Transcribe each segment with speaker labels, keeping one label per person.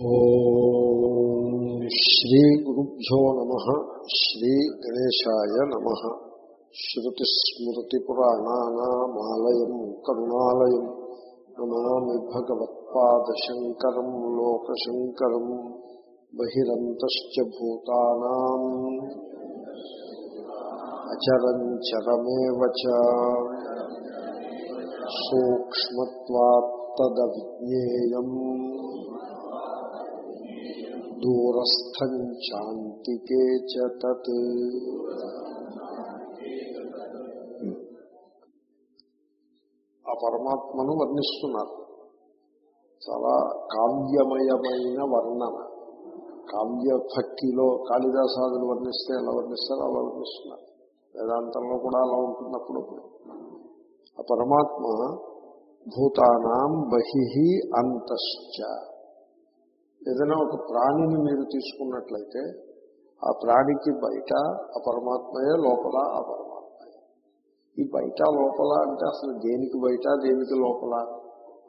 Speaker 1: ఓం శ్రీ గురుభ్యో నమ శ్రీ గణేశాయ నమ శ్రుతిస్మృతిపురాణానామాలయం కరుణాలయం నమామి భగవత్పాదశంకరం లోకశంకరం బహిరంతశ్చ భూతానా అచరంచరమేవ చ సూక్ష్మత్వాత్తదవిజ్ఞేయం దూరస్థం తత్ ఆ పరమాత్మను వర్ణిస్తున్నారు. చాలా కావ్యమయమైన వర్ణన. కావ్య భక్తిలో కాళిదాసాదులు వర్ణిస్తే ఎలా వర్ణిస్తారో అలా వర్ణిస్తున్నారు. వేదాంతంలో కూడా అలా ఉంటుంది అప్పుడప్పుడు ఆ పరమాత్మ భూతానాం బహి అంతశ్చ. ఏదైనా ఒక ప్రాణిని మీరు తీసుకున్నట్లయితే ఆ ప్రాణికి బయట ఆ పరమాత్మయే లోపల ఆ పరమాత్మయే. ఈ బయట లోపల అంటే అసలు దేనికి బయట దేనికి లోపల?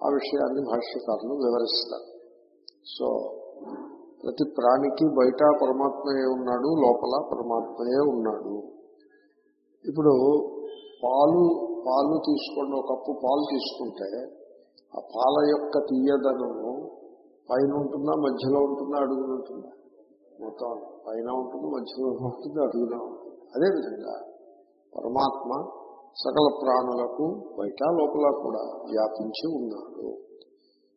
Speaker 1: ఆ విషయాన్ని భాష్యకారులు వివరిస్తారు. సో ప్రతి ప్రాణికి బయట పరమాత్మయే ఉన్నాడు లోపల పరమాత్మయే ఉన్నాడు. ఇప్పుడు పాలు పాలు తీసుకోండి ఒక కప్పు పాలు తీసుకుంటే ఆ పాల యొక్క తీయదనము పైన ఉంటుందా మధ్యలో ఉంటుందా అడుగున ఉంటుందా? మొత్తం పైన ఉంటుంది మధ్యలో ఉంటుంది అడుగున ఉంటుంది. అదేవిధంగా పరమాత్మ సకల ప్రాణులకు బయట లోపల కూడా వ్యాపించి ఉన్నాడు.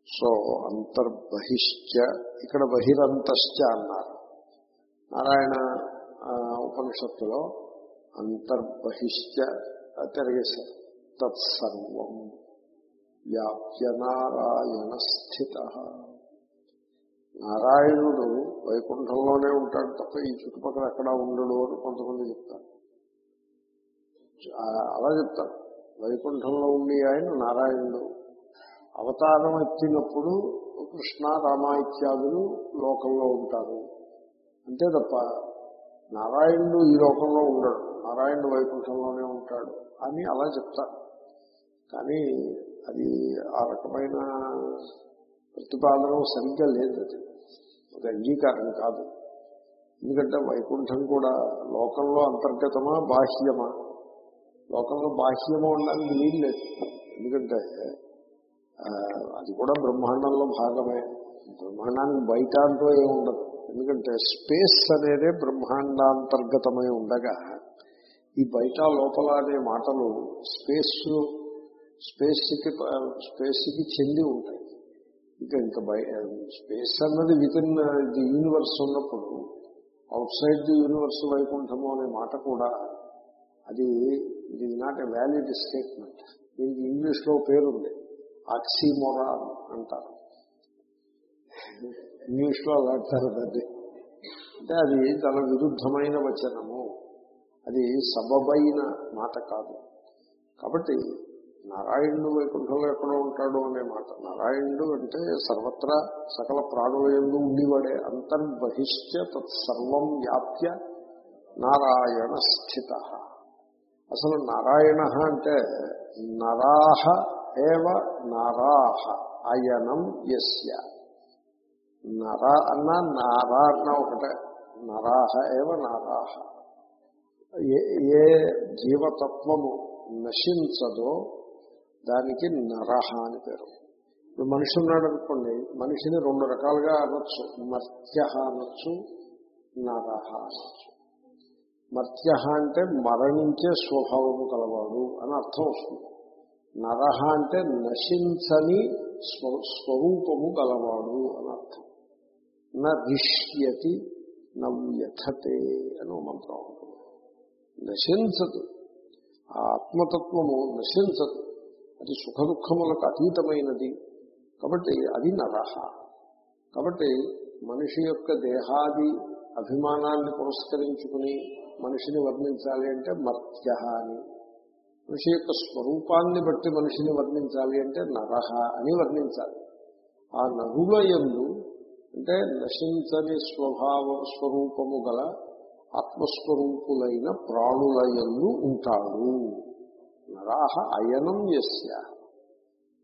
Speaker 1: సో అంతర్బహిష్ట ఇక్కడ బహిరంతశ్చ అన్నారు. నారాయణ ఉపనిషత్తులో అంతర్బహిష్ట తిరగేశారు తత్సర్వం వ్యాప్య నారాయణ స్థిత. నారాయణుడు వైకుంఠంలోనే ఉంటాడు తప్ప ఈ చుట్టుపక్కల ఎక్కడా ఉండడు అని కొంతమంది చెప్తారు. అలా చెప్తారు. వైకుంఠంలో ఉండి ఆయన నారాయణుడు. అవతారం ఎత్తినప్పుడు కృష్ణ రామ ఇత్యాదులు లోకంలో ఉంటారు. అంతే తప్ప నారాయణుడు ఈ లోకంలో ఉండడు. నారాయణుడు వైకుంఠంలోనే ఉంటాడు అని అలా చెప్తారు. కానీ అది ఆ రకమైన ప్రతిపాదన సరిగ్గా లేదు అది. అది అంగీకారం కాదు. ఎందుకంటే వైకుంఠం కూడా లోకంలో అంతర్గతమా బాహ్యమా? లోకంలో బాహ్యమా ఉండడానికి వీలు లేదు. ఎందుకంటే అది కూడా బ్రహ్మాండంలో భాగమే. బ్రహ్మాండానికి బయట అంటూ ఏముండదు ఎందుకంటే స్పేస్ అనేదే బ్రహ్మాండాంతర్గతమై ఉండగా ఈ బయట లోపల అనే మాటలు స్పేస్ స్పేస్కి స్పేస్కి చెంది ఉంటాయి. ఇంకా ఇంకా స్పేస్ అన్నది విత్ ఇన్ ది యూనివర్స్ ఉన్నప్పుడు అవుట్ సైడ్ ది యూనివర్స్ వైకుంఠము అనే మాట కూడా అది it is not a valid statement దీనికి ఇంగ్లీష్లో పేరుంది. ఆక్సిమోరాన్ అంటారు. ఇంగ్లీష్లో అలా అంటారు దాన్ని. అంటే అది చాలా విరుద్ధమైన వచనము. అది సబబైన మాట కాదు. కాబట్టి నారాయణుడు వైకుంఠంలో ఎక్కడో ఉంటాడు అనే మాట. నారాయణుడు అంటే సర్వత్రా సకల ప్రాణుల ఎందు ఉండివాడే. అంతర్బహిష్ట తత్సర్వం వ్యాప్య నారాయణ స్థిత. అసలు నారాయణ అంటే నరాహ ఏవ నారాహ అయనం ఎస్య నర అన్న నారా అన్న ఒకటే. నరాహ ఏవ నారాహ. ఏ జీవతత్వము నశించదో దానికి నరహ అని పేరు. ఇప్పుడు మనిషి ఉన్నాడు అనుకోండి మనిషిని రెండు రకాలుగా అనొచ్చు. మర్త్య అనొచ్చు నరహ అనొచ్చు. మర్త్య అంటే మరణించే స్వభావము కలవాడు అని అర్థం వస్తుంది. నరహ అంటే నశించని స్వరూపము గలవాడు అని అర్థం. నిష్యతి నవ్యథతే అని మంత్రం. ఉంటుంది నశించదు. ఆ ఆత్మతత్వము నశించదు. అది సుఖ దుఃఖములకు అతీతమైనది. కాబట్టి అది నరహ. కాబట్టి మనిషి యొక్క దేహాది అభిమానాన్ని పురస్కరించుకుని మనిషిని వర్ణించాలి అంటే మర్త్య అని. మనిషి యొక్క స్వరూపాన్ని బట్టి మనిషిని వర్ణించాలి అంటే నరహ అని వర్ణించాలి. ఆ నరుల ఎందు అంటే నశించని స్వభావ స్వరూపము గల ఆత్మస్వరూపులైన ప్రాణుల ఎందు ఉంటాడు. నరాహ అయనం యస్య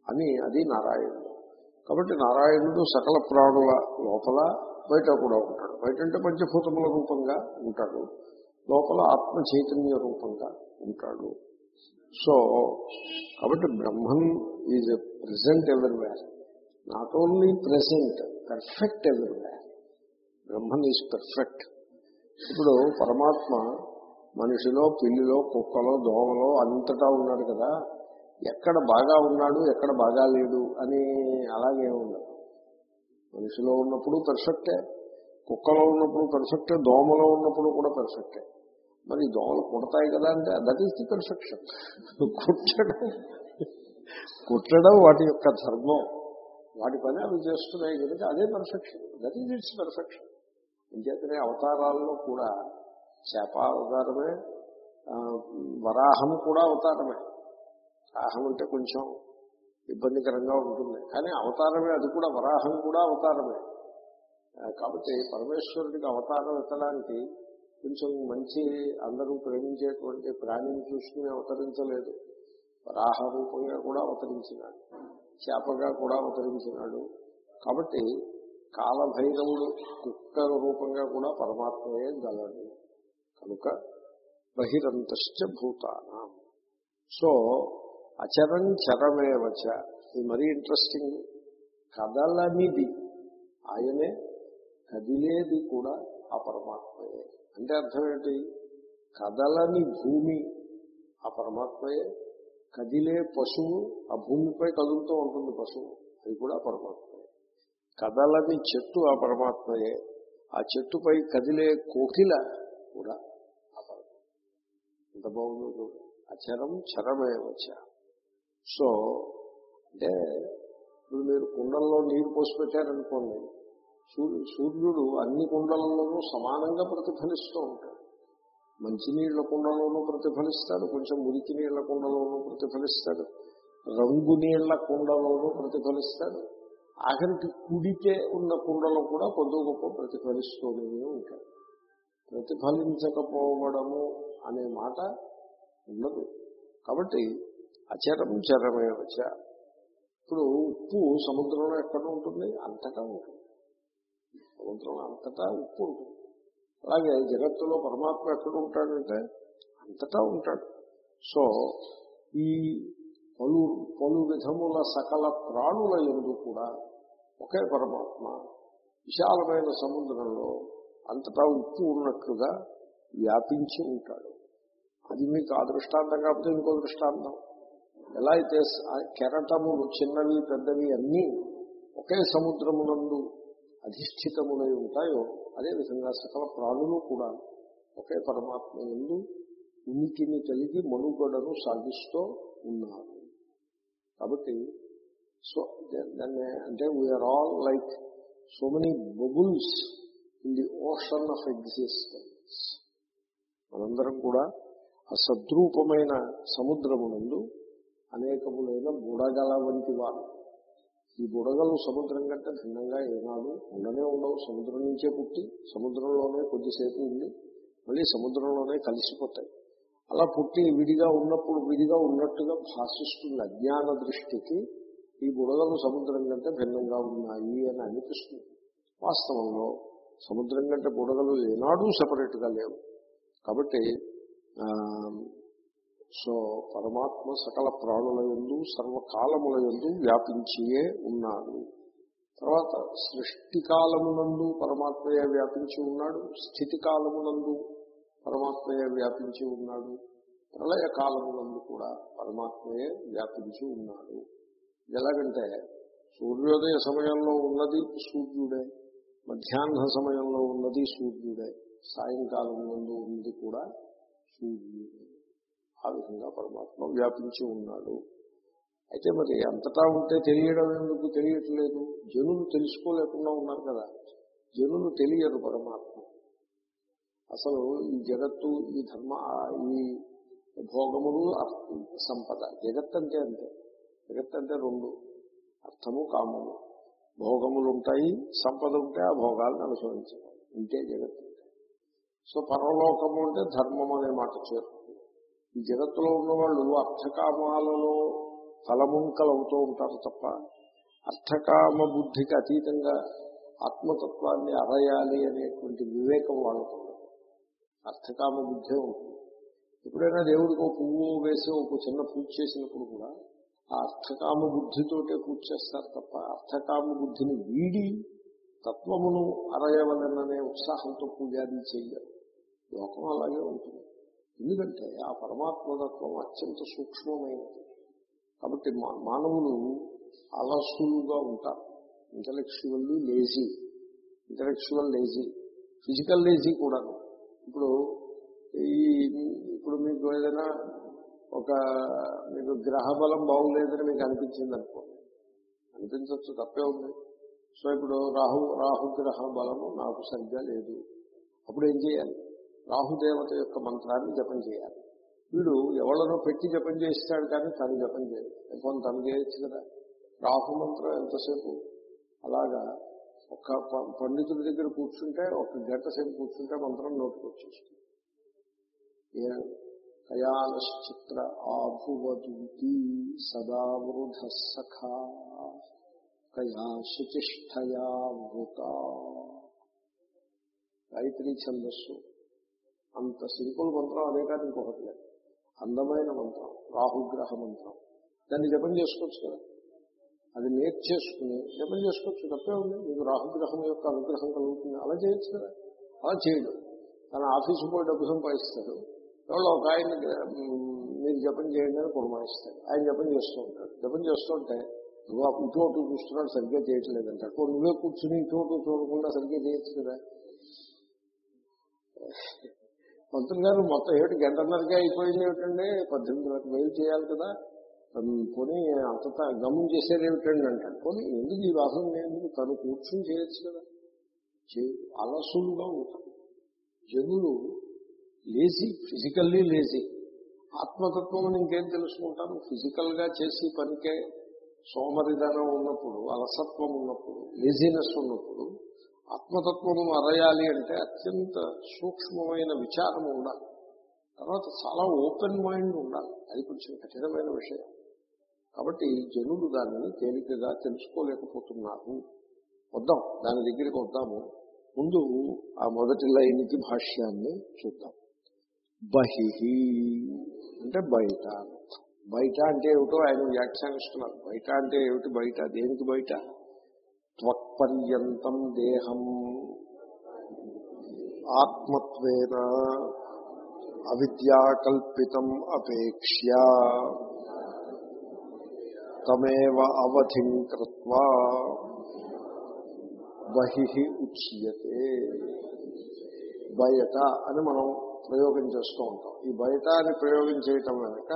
Speaker 1: అని అది నారాయణుడు. కాబట్టి నారాయణుడు సకల ప్రాణుల లోపల బయట కూడా ఉంటాడు. బయట అంటే పంచభూతముల రూపంగా ఉంటాడు. లోపల ఆత్మ చైతన్య రూపంగా ఉంటాడు. సో కాబట్టి Brahman is present everywhere. Not only present perfect everywhere. Brahman is perfect. ఇప్పుడు పరమాత్మ మనిషిలో పిల్లిలో కుక్కలో దోమలో అంతటా ఉన్నాడు కదా. ఎక్కడ బాగా ఉన్నాడు ఎక్కడ బాగా లేడు అని అలాగే ఉండదు. మనిషిలో ఉన్నప్పుడు పెర్ఫెక్టే కుక్కలో ఉన్నప్పుడు పెర్ఫెక్టే దోమలో ఉన్నప్పుడు కూడా పెర్ఫెక్టే మరి దోమలు కుడతాయి కదా అంటే దట్ ఈస్ ది పెర్ఫెక్షన్ కుట్టడం కుట్టడం వాటి యొక్క ధర్మం. వాటి పని అవి చేస్తున్నాయి కనుక అదే perfection that is its perfection అంచేతనే అవతారాల్లో కూడా శాప అవతారమే వరాహం కూడా అవతారమే. వరాహం అంటే కొంచెం ఇబ్బందికరంగా ఉంటుంది. కానీ అవతారమే అది కూడా వరాహం కూడా అవతారమే. కాబట్టి పరమేశ్వరుడికి అవతారం ఎత్తడానికి కొంచెం మంచి అందరూ ప్రేమించేటువంటి ప్రాణిని చూసుకుని అవతరించలేదు. వరాహ రూపంగా కూడా అవతరించినాడు. చేపగా కూడా అవతరించినాడు. కాబట్టి కాలభైరవుడు కుక్క రూపంగా కూడా పరమాత్మయే గలడు. కనుక బహిరంతశ్చ భూతానం. సో అచరం చరమేవచ ఇది మరీ ఇంట్రెస్టింగ్ కదలనిది. ఆయనే కదిలేది కూడా ఆ పరమాత్మయే. అంటే అర్థం ఏంటి? కదలని భూమి ఆ పరమాత్మయే. కదిలే పశువు ఆ భూమిపై కదులుతూ ఉంటుంది పశువు. అది కూడా పరమాత్మయే. కదలని చెట్టు ఆ పరమాత్మయే. ఆ చెట్టుపై కదిలే కోకిల కూడా ఎంత బాగుందో చూడు. అచరం చరమే వచ్చ సో అంటే ఇప్పుడు మీరు కుండల్లో నీరు పోసి పెట్టారనుకోండి సూర్యుడు అన్ని కుండలలోనూ సమానంగా ప్రతిఫలిస్తూ ఉంటాడు. మంచినీళ్ళ కుండలోనూ ప్రతిఫలిస్తాడు కొంచెం మురికి నీళ్ళ కుండలోనూ ప్రతిఫలిస్తాడు రంగు నీళ్ళ కుండలోనూ ప్రతిఫలిస్తాడు. ఆఖరికి కుడికే ఉన్న కుండలో కూడా కొద్ది గొప్ప ప్రతిఫలిస్తూనే ఉంటాడు ప్రతిఫలించకపోవడము అనే మాట ఉండదు. కాబట్టి అచరం చరమే వచ్చ ఇప్పుడు ఉప్పు సముద్రంలో ఎక్కడ ఉంటుంది? అంతటా ఉంటుంది. సముద్రంలో అంతటా ఉప్పు ఉంటుంది. అలాగే జగత్తులో పరమాత్మ ఎక్కడ ఉంటాడంటే అంతటా ఉంటాడు. సో ఈ పలు పలు విధముల సకల ప్రాణుల ఎందు కూడా ఒకే పరమాత్మ. విశాలమైన సముద్రంలో అంతటా ఉప్పు ఉన్నట్లుగా వ్యాపించి ఉంటాడు. అది మీకు ఆ దృష్టాంతం కాకపోతే ఇంకో దృష్టాంతం. ఎలా అయితే కెరటములు చిన్నవి పెద్దవి అన్నీ ఒకే సముద్రమునందు అధిష్ఠితములై ఉంటాయో అదేవిధంగా సకల ప్రాణులు కూడా ఒకే పరమాత్మ ఎందు ఉనికిని కలిగి మనుగడను సాగిస్తూ ఉన్నారు. కాబట్టి సో దాన్ని అంటే we are all like so many bubbles in the ocean of existence. మనందరం కూడా ఆ సద్రూపమైన సముద్రమునందు అనేకములైన బుడగల వంటి వారు. ఈ బుడగలు సముద్రం కంటే భిన్నంగా ఏనాడు ఉండనే ఉండవు. సముద్రం నుంచే పుట్టి సముద్రంలోనే కొద్దిసేపు ఉండి మళ్ళీ సముద్రంలోనే కలిసిపోతాయి. అలా పుట్టి విడిగా ఉన్నప్పుడు విడిగా ఉన్నట్టుగా భాషిస్తుంది అజ్ఞాన దృష్టికి. ఈ బుడగలు సముద్రం కంటే భిన్నంగా ఉన్నాయి అని అనిపిస్తుంది. వాస్తవంలో సముద్రం కంటే బుడగలు ఏనాడు సెపరేట్గా లేవు. కాబట్టి సో పరమాత్మ సకల ప్రాణుల యందు సర్వకాలముల యందు వ్యాపించియే ఉన్నాడు. తర్వాత సృష్టి కాలమునందు పరమాత్మయే వ్యాపించి ఉన్నాడు స్థితి కాలమునందు పరమాత్మయే వ్యాపించి ఉన్నాడు ప్రళయ కాలమునందు కూడా పరమాత్మయే వ్యాపించి ఉన్నాడు. ఎలాగంటే సూర్యోదయ సమయంలో ఉన్నది సూర్యుడే. మధ్యాహ్న సమయంలో ఉన్నది సూర్యుడే. సాయంకాలం ముందు ఉంది కూడా సూర్యుడే. ఆ విధంగా పరమాత్మ వ్యాపించి ఉన్నాడు. అయితే మరి అంతటా ఉంటే తెలియడం ఎందుకు తెలియట్లేదు? జనులు తెలుసుకోలేకుండా ఉన్నారు కదా. జనులు తెలియరు పరమాత్మ. అసలు ఈ జగత్తు ఈ ధర్మ ఈ భోగములు సంపద జగత్ అంటే అంతే. జగత్ అంటే రెండు అర్థము కామము. భోగములు ఉంటాయి సంపద ఉంటే ఆ భోగాలను అనుసరించాలి ఇంతే జగత్తు సో పరలోకము అంటే ధర్మం అనే మాట చేరుతుంది. ఈ జగత్తులో ఉన్న వాళ్ళు అర్థకామాలలో తలముంకలవుతూ ఉంటారు తప్ప అర్థకామ బుద్ధికి అతీతంగా ఆత్మతత్వాన్ని అరయాలి అనేటువంటి వివేకం వాళ్ళకు అర్థకామ బుద్ధే ఉంటుంది. ఎప్పుడైనా దేవుడికి ఒక పువ్వు వేసి ఒక చిన్న పూజ చేసినప్పుడు కూడా ఆ అర్థకామ బుద్ధితోటే పూజ చేస్తారు తప్ప అర్థకామ బుద్ధిని వీడి తత్వమును అరయవలననే ఉత్సాహంతో పూజాది చేయరు లోకం అలాగే ఉంటుంది. ఎందుకంటే ఆ పరమాత్మతత్వం అత్యంత సూక్ష్మమైనది. కాబట్టి మా- మానవులు అలసులుగా ఉంటారు. Intellectually lazy. Intellectual lazy. Physical lazy కూడాను. ఇప్పుడు ఈ ఇప్పుడు మీకు ఏదైనా ఒక మీకు గ్రహ బలం బాగులేదని మీకు అనిపించింది అనుకోండి. అనిపించవచ్చు తప్పే ఉంది. సో ఇప్పుడు రాహు రాహుగ్రహ బలము నాకు సరిగ్గా లేదు. అప్పుడు ఏం చేయాలి? రాహుదేవత యొక్క మంత్రాన్ని జపం చేయాలి. వీడు ఎవరినో పెట్టి జపం చేస్తాడు కానీ తను జపం చేయాలి కొంత తను చేయొచ్చు కదా. రాహు మంత్రం ఎంతసేపు? అలాగా ఒక పండితుడి దగ్గర కూర్చుంటే ఒక గంట సేపు కూర్చుంటే మంత్రం నోటికి వచ్చేస్తుంది ఏ కయానశ్చిత్ర ఆభువదూతి సదా వృధ సఖా కయా శుచిష్టయా భూత గాయత్రి ఛందస్సు. అంత సింపుల్ మంత్రం అదే కాదు ఇంకొకటి. లేదు అందమైన మంత్రం రాహుగ్రహ మంత్రం. దాన్ని జపం చేసుకోవచ్చు కదా. అది నేర్చేసుకుని జపం చేసుకోవచ్చు తప్పే ఉంది. మీకు రాహుగ్రహం యొక్క అనుగ్రహం కలుగుతుంది. అలా చేయొచ్చు కదా. అలా చేయడు. తన ఆఫీసు పోయి డబ్బు సంపాదిస్తాడు. ఎవరో ఒక ఆయన మీరు జపం చేయండి అని పురమాయిస్తాడు ఆయన జపం చేస్తూ ఉంటాడు. జపం చేస్తుంటే నువ్వు ఆ ఇటు చూస్తున్నాడు సరిగ్గా చేయట్లేదంట. అప్పుడు నువ్వే కూర్చుని ఇటు చూడకుండా సరిగ్గా చేయొచ్చు కదా. మంత్రులు గారు మొత్తం ఏమిటి గంటన్నరకే అయిపోయింది ఏమిటండి? పద్దెనిమిది వరకు మెయిల్ చేయాలి కదా. ఉమ్, పోనీ అంత గమం చేసేది ఏమిటండి అంటాడు పోనీ ఎందుకు ఈ వాసన లేదు తను కూర్చుని చేయొచ్చు కదా? చే- అలసులుగా ఉంటాడు జనులు లేజీ ఫిజికల్లీ లేజీ. ఆత్మతత్వం ఇంకేం తెలుసుకుంటాను ఫిజికల్గా చేసి పనికే సోమరిధనం ఉన్నప్పుడు అలసత్వం ఉన్నప్పుడు లేజీనెస్ ఉన్నప్పుడు ఆత్మతత్వము అరయాలి అంటే అత్యంత సూక్ష్మమైన విచారం ఉండాలి. తర్వాత చాలా ఓపెన్ మైండ్ ఉండాలి. అది కొంచెం కఠినమైన విషయం. కాబట్టి జనులు దానిని తేలికగా తెలుసుకోలేకపోతున్నారు. వద్దాం దాని దగ్గరికి వద్దాము. ముందు ఆ మొదటి లైన్కి భాష్యాన్ని చూద్దాం. బహిహి అంటే బయట. బయట అంటే ఏమిటో ఆయన వ్యాఖ్యానిస్తున్నారు. బయట అంటే ఏమిటి బయట? దేనికి బయట? త్వక్పర్యంతం దేహం ఆత్మత్వేన అవిద్యాకల్పితం అపేక్ష్య తమేవ అవధిం కృత్వా బహి ఉచ్యతే. బయట అని మనం ప్రయోగం చేస్తూ ఉంటాం. ఈ బయట అని ప్రయోగం చేయటం వెనక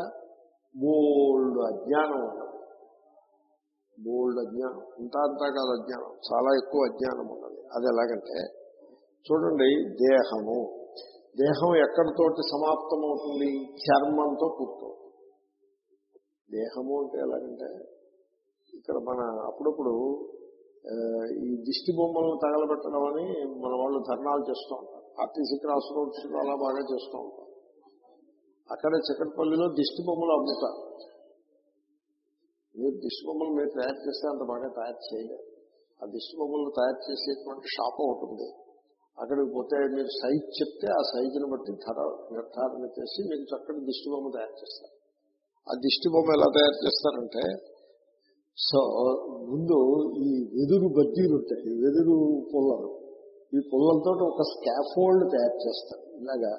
Speaker 1: బోల్డ్ అజ్ఞానం ఉన్నది బోల్డ్ అజ్ఞానం ఇంత అంతా కాదు అజ్ఞానం చాలా ఎక్కువ అజ్ఞానం ఉన్నది అది ఎలాగంటే చూడండి దేహము. దేహం ఎక్కడితోటి సమాప్తమవుతుంది? చర్మంతో పూర్తవుతుంది దేహము అంటే ఎలాగంటే ఇక్కడ మన అప్పుడప్పుడు ఈ దిష్టి బొమ్మలను తగలబెట్టడం అని మన వాళ్ళు ధర్నాలు చేస్తూ ఉంటారు. ఆర్టీసీ క్రాస్ రోడ్స్ అలా బాగా చేస్తూ ఉంటాం. అక్కడ చిక్కటపల్లిలో దిష్టి బొమ్మలు అమ్ముతారు. మీరు దిష్టి బొమ్మలు మీరు తయారు చేస్తే అంత బాగా తయారు చేయలేరు ఆ దిష్టి బొమ్మలు తయారు చేసేటువంటి షాప్ ఒకటి ఉంది. అక్కడికి పోతే మీరు సైజ్ చెప్తే ఆ సైజుని బట్టి ధర నిర్ధారణ చేసి మీకు చక్కటి దిష్టి బొమ్మ తయారు చేస్తారు. ఆ దిష్టి బొమ్మ ఎలా తయారు చేస్తారంటే సో ముందు ఈ వెదురు బజ్జీలు ఉంటాయి. వెదురు పొల్లలు ఈ పుల్లలతో ఒక స్కాఫోల్డ్ తయారు చేస్తారు. ఇలాగా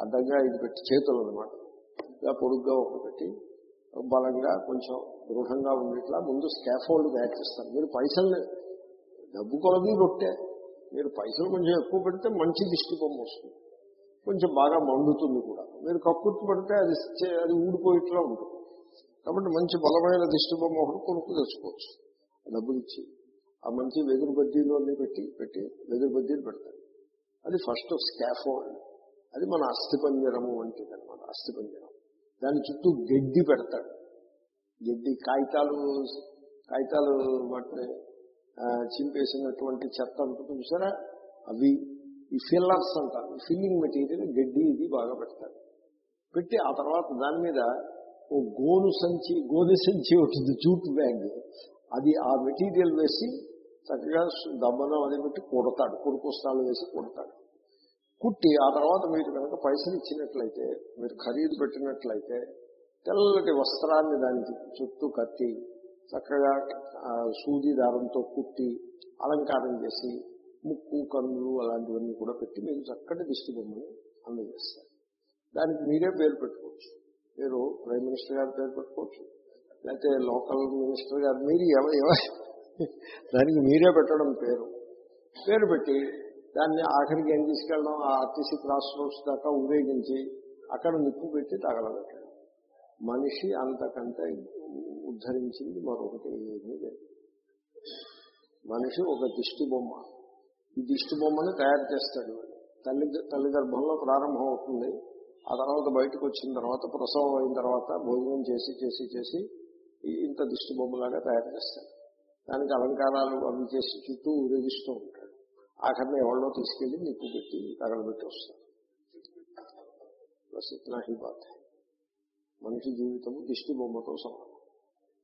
Speaker 1: అడ్డంగా ఇది పెట్టి చేతులు అనమాట ఇలా పొడుగ్గా ఒకటి పెట్టి బలంగా కొంచెం దృఢంగా ఉండేట్లా ముందు స్కాఫోల్డ్ తయారు చేస్తారు. మీరు పైసల్ని డబ్బు కొలది రొట్టె. మీరు పైసలు కొంచెం ఎక్కువ పెడితే మంచి దిష్టి బొమ్మ వస్తుంది. కొంచెం బాగా మండుతుంది కూడా. మీరు కక్కుర్తి పడితే అది అది ఊడిపోయిట్లా ఉంటుంది. కాబట్టి మంచి బలమైన దిష్టి బొమ్మ ఒకటి కొనుక్కు తెచ్చుకోవచ్చు. డబ్బులు ఇచ్చి ఆ మంచి వెదురు బద్దీలు అన్ని పెట్టి పెట్టి వెదురు బద్దీలు పెడతారు అది ఫస్ట్ స్కాఫోల్డ్ అది మన అస్థిపంజరము వంటిది అనమాట అస్థిపంజరం. దాని చుట్టూ గడ్డి పెడతాడు. గడ్డి కాగితాలు కాగితాలు వాటిని చింపేసినటువంటి చెత్త ఉంటుంది చూసారా? అవి ఈ ఫిల్లర్స్ అంటారు ఫిల్లింగ్ మెటీరియల్ గడ్డి ఇది బాగా పెడతారు పెట్టి ఆ తర్వాత దాని మీద ఓ గోను సంచి గోని సంచి ఒకటి జూట్ బ్యాగ్. అది ఆ మెటీరియల్ వేసి చక్కగా దబ్బనం అది పెట్టి కుడతాడు. కుడుపుస్తాలు వేసి కుడతాడు. కుట్టి ఆ తర్వాత మీరు కనుక పైసలు ఇచ్చినట్లయితే మీరు ఖరీదు పెట్టినట్లయితే తెల్లటి వస్త్రాన్ని దానికి చుట్టూ కట్టి చక్కగా సూది దారంతో కుట్టి అలంకారం చేసి ముక్కు కన్నులు అలాంటివన్నీ కూడా పెట్టి మీరు చక్కటి దిష్టి బొమ్మని అందజేస్తారు. దానికి మీరే పేరు పెట్టుకోవచ్చు. మీరు ప్రైమ్ మినిస్టర్ గారు పేరు పెట్టుకోవచ్చు. లేకపోతే లోకల్ మినిస్టర్ గారు మీరు ఎవరు దానికి మీరే పెట్టడం పేరు. పేరు పెట్టి దాన్ని ఆఖరికి ఏం తీసుకెళ్ళడం? ఆ ఆర్టీసీ క్రాస్ రోడ్స్ దాకా ఊరేగించి అక్కడ నిప్పు పెట్టి తగలబెట్టడం. మనిషి అంతకంటే ఉద్ధరించింది మరొకటి ఏమీ లేదు. మనిషి ఒక దిష్టి బొమ్మ. ఈ దిష్టి బొమ్మని తయారు చేస్తాడు తల్లి తల్లి గర్భంలో ప్రారంభం అవుతుంది. ఆ తర్వాత బయటకు వచ్చిన తర్వాత ప్రసవం అయిన తర్వాత భోజనం చేసి చేసి చేసి ఇంత దిష్టి బొమ్మలాగా తయారు చేస్తాడు. దానికి అలంకారాలు అవి చేసి చుట్టూ ఊరేగిస్తూ ఉంటాడు ఆఖరిని ఎవరిలో తీసుకెళ్ళి నిప్పు పెట్టి తగలబెట్టి వస్తాడు బస్ ఇట్లా హీ బాత్ హై. మనిషి జీవితం దిష్టి బొమ్మతో సమానం.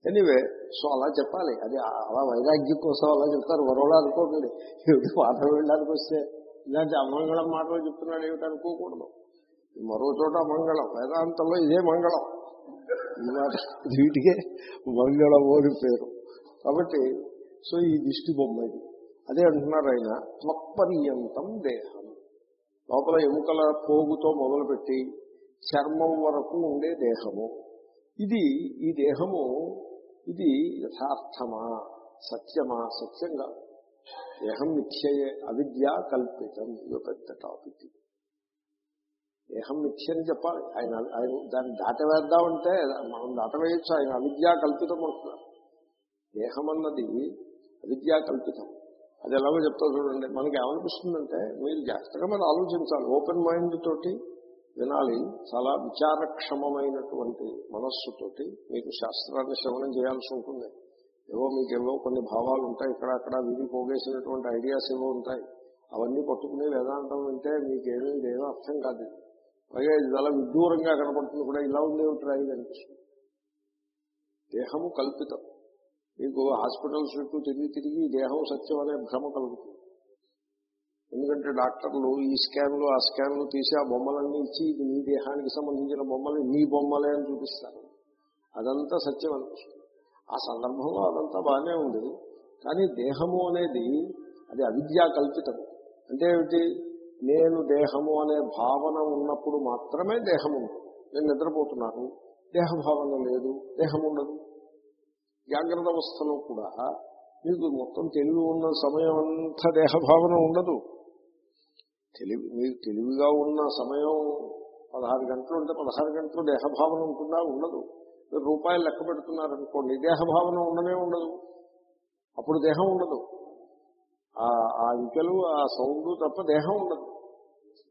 Speaker 1: ఎనీవే సో అలా చెప్పాలి. అది అలా వైరాగ్యం కోసం అలా చెప్తారు. వరవలా అనుకోకండి. ఏమిటి పాఠం వెళ్ళడానికి వస్తే ఇలాంటి అమంగళం మాటలు చెప్తున్నాడు ఏమిటి అనుకోకూడదు. మరో చోట అమంగళం వేదాంతంలో ఇదే మంగళం. వీటికే మంగళం అని పేరు. కాబట్టి సో ఈ దిష్టి బొమ్మ ఇది. అదే అంటున్నారు ఆయన త్వక్పర్యంతం దేహం. లోపల ఎముకల పోగుతో మొదలుపెట్టి చర్మం వరకు ఉండే దేహము. ఇది ఈ దేహము ఇది యథార్థమా సత్యమా సత్యంగా? దేహం మిథ్యయే అవిద్య కల్పితం ఇది పెద్ద టాపిక్ దేహం మిథ్యని చెప్పాలి. ఆయన ఆయన దాన్ని దాటవేద్దామంటే మనం దాటవేయచ్చు ఆయన అవిద్యా కల్పితం అంటున్నారు. దేహం అన్నది అవిద్యా కల్పితం అది ఎలాగో చెప్తా చూడండి. మనకి ఏమనిపిస్తుందంటే మీరు జాగ్రత్తగా మనం ఆలోచించాలి. ఓపెన్ మైండ్ తోటి వినాలి. చాలా విచారక్షమమైనటువంటి మనస్సుతోటి మీకు శాస్త్రాన్ని శ్రవణం చేయాల్సి ఉంటుంది. ఏవో మీకు ఏవో కొన్ని భావాలు ఉంటాయి. ఇక్కడ అక్కడ విధి పోగేసినటువంటి ఐడియాస్ ఏవో ఉంటాయి. అవన్నీ పట్టుకుని వేదాంతం వింటే మీకేమీ ఏమీ అర్థం కాదు. పైగా ఇది చాలా విదూరంగా కనపడుతుంది కూడా. ఇలా ఉంది ఏమిటి ఇది అనిపిస్తుంది. దేహము కల్పితం. మీకు హాస్పిటల్ చుట్టూ తిరిగి తిరిగి దేహం సత్యం అనే భ్రమ కలుగుతుంది. ఎందుకంటే డాక్టర్లు ఈ స్కాన్లు ఆ స్కాన్లు తీసి ఆ బొమ్మలన్నీ ఇచ్చి ఇది నీ దేహానికి సంబంధించిన బొమ్మలు నీ బొమ్మలే అని చూపిస్తారు. అదంతా సత్యం అనిపిస్తుంది. ఆ సందర్భంలో అదంతా బాగానే ఉంది. కానీ దేహము అనేది అది అవిద్యా కల్పితం. అంటే ఏమిటి? నేను దేహము అనే భావన ఉన్నప్పుడు మాత్రమే దేహం ఉంటుంది నేను నిద్రపోతున్నాను దేహభావన లేదు దేహం ఉండదు. జాగ్రత్త అవస్థలో కూడా మీకు మొత్తం తెలివి ఉన్న సమయం అంతా దేహభావన ఉండదు. తెలివి మీరు తెలివిగా ఉన్న సమయం పదహారు గంటలు ఉంటే పదహారు గంటలు దేహభావన ఉంటుందా? ఉండదు. మీరు రూపాయలు లెక్క పెడుతున్నారనుకోండి దేహభావన ఉండనే ఉండదు. అప్పుడు దేహం ఉండదు. ఆ ఆ ఆ సౌండ్ తప్ప దేహం ఉండదు.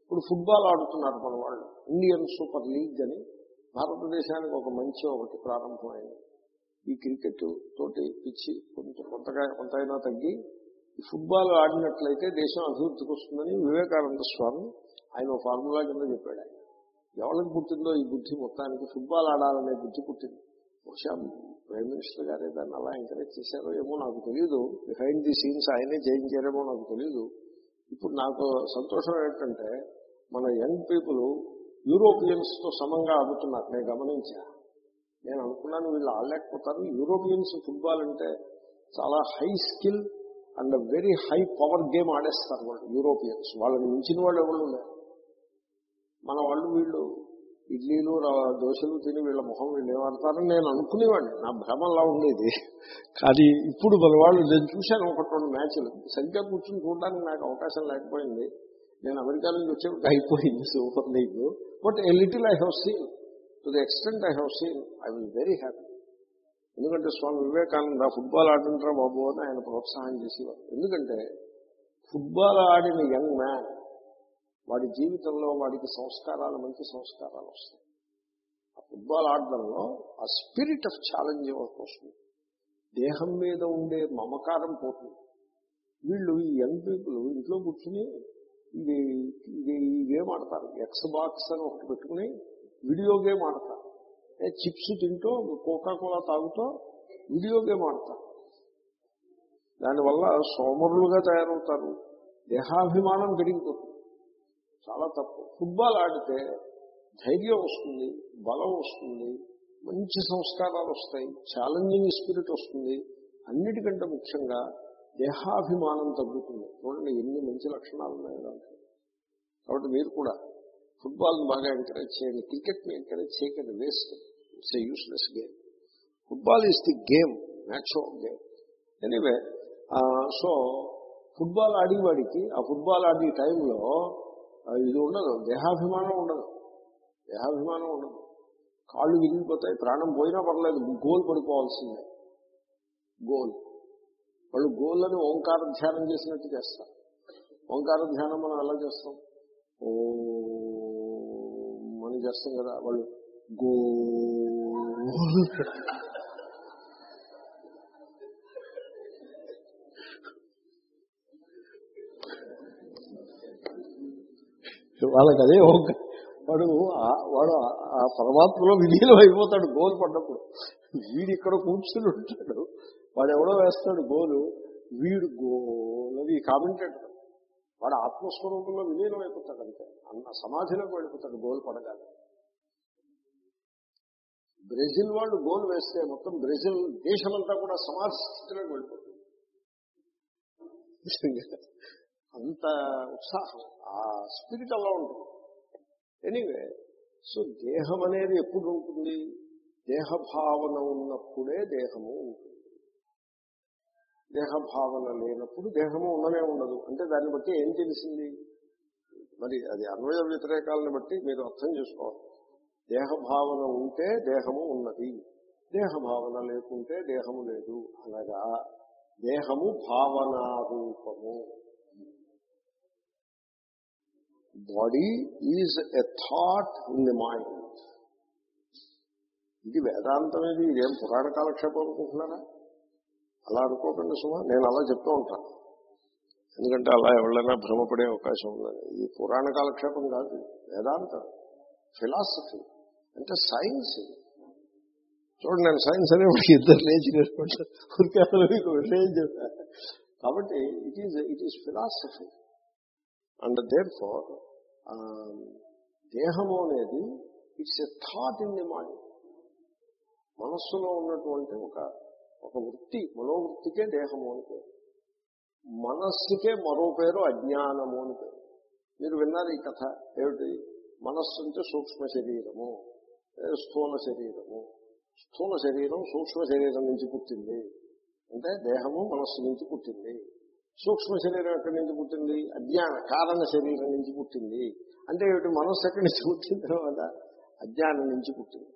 Speaker 1: ఇప్పుడు ఫుట్బాల్ ఆడుతున్నారు మన వాళ్ళు. ఇండియన్ సూపర్ లీగ్ అని. భారతదేశానికి ఒక మంచి ఒకటి ప్రారంభమైంది. ఈ క్రికెట్ తోటి పిచ్చి కొంచెం కొంతగా కొంతైనా తగ్గి ఈ ఫుట్బాల్ ఆడినట్లయితే దేశం అభివృద్ధికి వస్తుందని వివేకానంద స్వామి ఆయన ఫార్ములా కింద చెప్పాడు ఆయన. ఎవరికి పుట్టిందో ఈ బుద్ధి మొత్తానికి ఫుట్బాల్ ఆడాలనే బుద్ధి పుట్టింది. బహుశా ప్రైమ్ మినిస్టర్ గారే దాన్ని అలా ఎంకరేజ్ చేశారో ఏమో నాకు తెలియదు బిహైండ్ ది సీన్స్ ఆయనే చేయించారేమో నాకు తెలియదు ఇప్పుడు నాకు సంతోషం ఏంటంటే మన యంగ్ పీపుల్ యూరోపియన్స్తో సమంగా ఆడుతున్నారు. నేను గమనించా. నేను అనుకున్నాను వీళ్ళు ఆడలేకపోతారు. యూరోపియన్స్ ఫుట్బాల్ అంటే చాలా high skill and very high power game ఆడేస్తారు వాళ్ళు యూరోపియన్స్. వాళ్ళని మించిన వాళ్ళు ఎవరు లేరు. మన వాళ్ళు వీళ్ళు ఇడ్లీలు దోశలు తిని వీళ్ళ ముఖం వీళ్ళు ఏమాడతారని నేను అనుకునేవాడిని. నా భ్రమలా ఉండేది. కానీ ఇప్పుడు మన వాళ్ళు నేను చూశాను ఒకటి రెండు మ్యాచ్లు. సరిగ్గా కూర్చుని చూడడానికి నాకు అవకాశం లేకపోయింది. నేను అమెరికా నుంచి వచ్చే అయిపోయింది super league. But a little I have seen. To the extent I have seen I will very happy ఎందుకంటే స్వామి వివేకానంద ఫుట్బాల్ ఆడుతుంటారా బాబు అని ఆయన ప్రోత్సాహం చేసేవారు. ఎందుకంటే ఫుట్బాల్ ఆడిన యంగ్ మ్యాన్ వాడి జీవితంలో వాడికి సంస్కారాలు మంచి సంస్కారాలు వస్తాయి. ఆ ఫుట్బాల్ ఆడడంలో ఆ స్పిరిట్ ఆఫ్ ఛాలెంజ్ వస్తుంది. దేహం మీద ఉండే మమకారం పోతుంది. వీళ్ళు ఈ యంగ్ పీపుల్ ఇంట్లో కూర్చుని ఇది ఇది గేమ్ ఆడతారు? ఎక్స్ బాక్స్ అని ఒకటి పెట్టుకుని వీడియో గేమ్ ఆడతా. చిప్స్ తింటూ కోకా కోలా తాగుతూ వీడియో గేమ్ ఆడతా. దానివల్ల సోమరులుగా తయారవుతారు. దేహాభిమానం పెరిగిపోతుంది. చాలా తప్పు. ఫుట్బాల్ ఆడితే ధైర్యం వస్తుంది బలం వస్తుంది మంచి సంస్కారాలు వస్తాయి ఛాలెంజింగ్ స్పిరిట్ వస్తుంది. అన్నిటికంటే ముఖ్యంగా దేహాభిమానం తగ్గుతుంది. చూడండి ఎన్ని మంచి లక్షణాలు ఉన్నాయి దాంట్లో. కాబట్టి మీరు కూడా ఫుట్బాల్ని బాగా ఎంకరేజ్ చేయండి. క్రికెట్ని ఎంకరేజ్ చేయకండి. Waste it's a useless game football is the game match of game anyway so football ఆడేవాడికి ఆ ఫుట్బాల్ ఆడే టైంలో ఇది ఉండదు. దేహాభిమానం ఉండదు. దేహాభిమానం ఉండదు. కాళ్ళు విరిగిపోతాయి ప్రాణం పోయినా పర్లేదు గోల్ పడిపోవాల్సిందే. గోల్. వాళ్ళు గోల్ అని ఓంకార ధ్యానం చేసినట్టు చేస్తారు. ఓంకార ధ్యానం మనం ఎలా చేస్తాం? ఓ అని చేస్తాం కదా వాళ్ళు గో వాళ్ళకి అదే ఒక వాడు ఆ- వాడు ఆ- పరమాత్మలో విలీనం అయిపోతాడు గోలు పడ్డప్పుడు. వీడు ఇక్కడ కూర్చుని ఉంటాడు. వాడు ఎవడో వేస్తాడు గోలు. వీడు గోలు అది కామెంటేటర్ వాడు ఆత్మస్వరూపంలో విలీనం అయిపోతాడు అంతే. అన్న సమాధిలోకి వెళ్ళిపోతాడు గోల్ పడగాలి బ్రెజిల్ వాళ్ళు గోల్ వేస్తే మొత్తం బ్రెజిల్ దేశమంతా కూడా సమాధి స్థితిలోకి వెళ్ళిపోతుంది. అంత ఉత్సాహం. ఆ స్పిరిట్ అలా ఉంటుంది. ఎనీవే సో దేహం అనేది ఎప్పుడు ఉంటుంది? దేహభావన ఉన్నప్పుడే దేహము ఉంటుంది. దేహభావన లేనప్పుడు దేహము ఉండనే ఉండదు. అంటే దాన్ని బట్టి ఏం తెలిసింది? మరి అది అన్వయ వ్యతిరేకాలను బట్టి మీరు అర్థం చేసుకోవాలి. దేహభావన ఉంటే దేహము ఉన్నది. దేహభావన లేకుంటే దేహము లేదు. అనగా దేహము భావనారూపము. Body is a thought in the mind ఇది వేదాంతం ఇది ఇదేం పురాణ కాలక్షేపం అనుకుంటున్నారా? అలా అనుకోకండి సుమా నేను అలా చెప్తూ ఉంటాను. ఎందుకంటే అలా ఎవరైనా భ్రమపడే అవకాశం ఉందని. ఇది పురాణ కాలక్షేపం కాదు వేదాంతం. ఫిలాసఫీ అంటే సైన్స్ చూడండి నేను సైన్స్ అనే ఇద్దరు లేచి నేర్చుకుంటాను కాబట్టి it is it is philosophy and therefore దేహము అనేది it's a thought in the mind మనస్సులో ఉన్నటువంటి ఒక ఒక వృత్తి మనోవృత్తికే దేహము అని పేరు. మనస్సుకే మరో పేరు అజ్ఞానము అని పేరు. మీరు విన్నారు ఈ కథ? ఏమిటి? మనస్సు అంటే సూక్ష్మ శరీరము స్థూల శరీరము? స్థూల శరీరం సూక్ష్మ శరీరం నుంచి పుట్టింది. అంటే దేహము మనస్సు నుంచి పుట్టింది. సూక్ష్మ శరీరం ఎక్కడి నుంచి పుట్టింది? అజ్ఞాన కారణ శరీరం నుంచి పుట్టింది. అంటే ఏమిటి? మనస్సు ఎక్కడి నుంచి పుట్టిన తర్వాత అజ్ఞానం నుంచి పుట్టింది.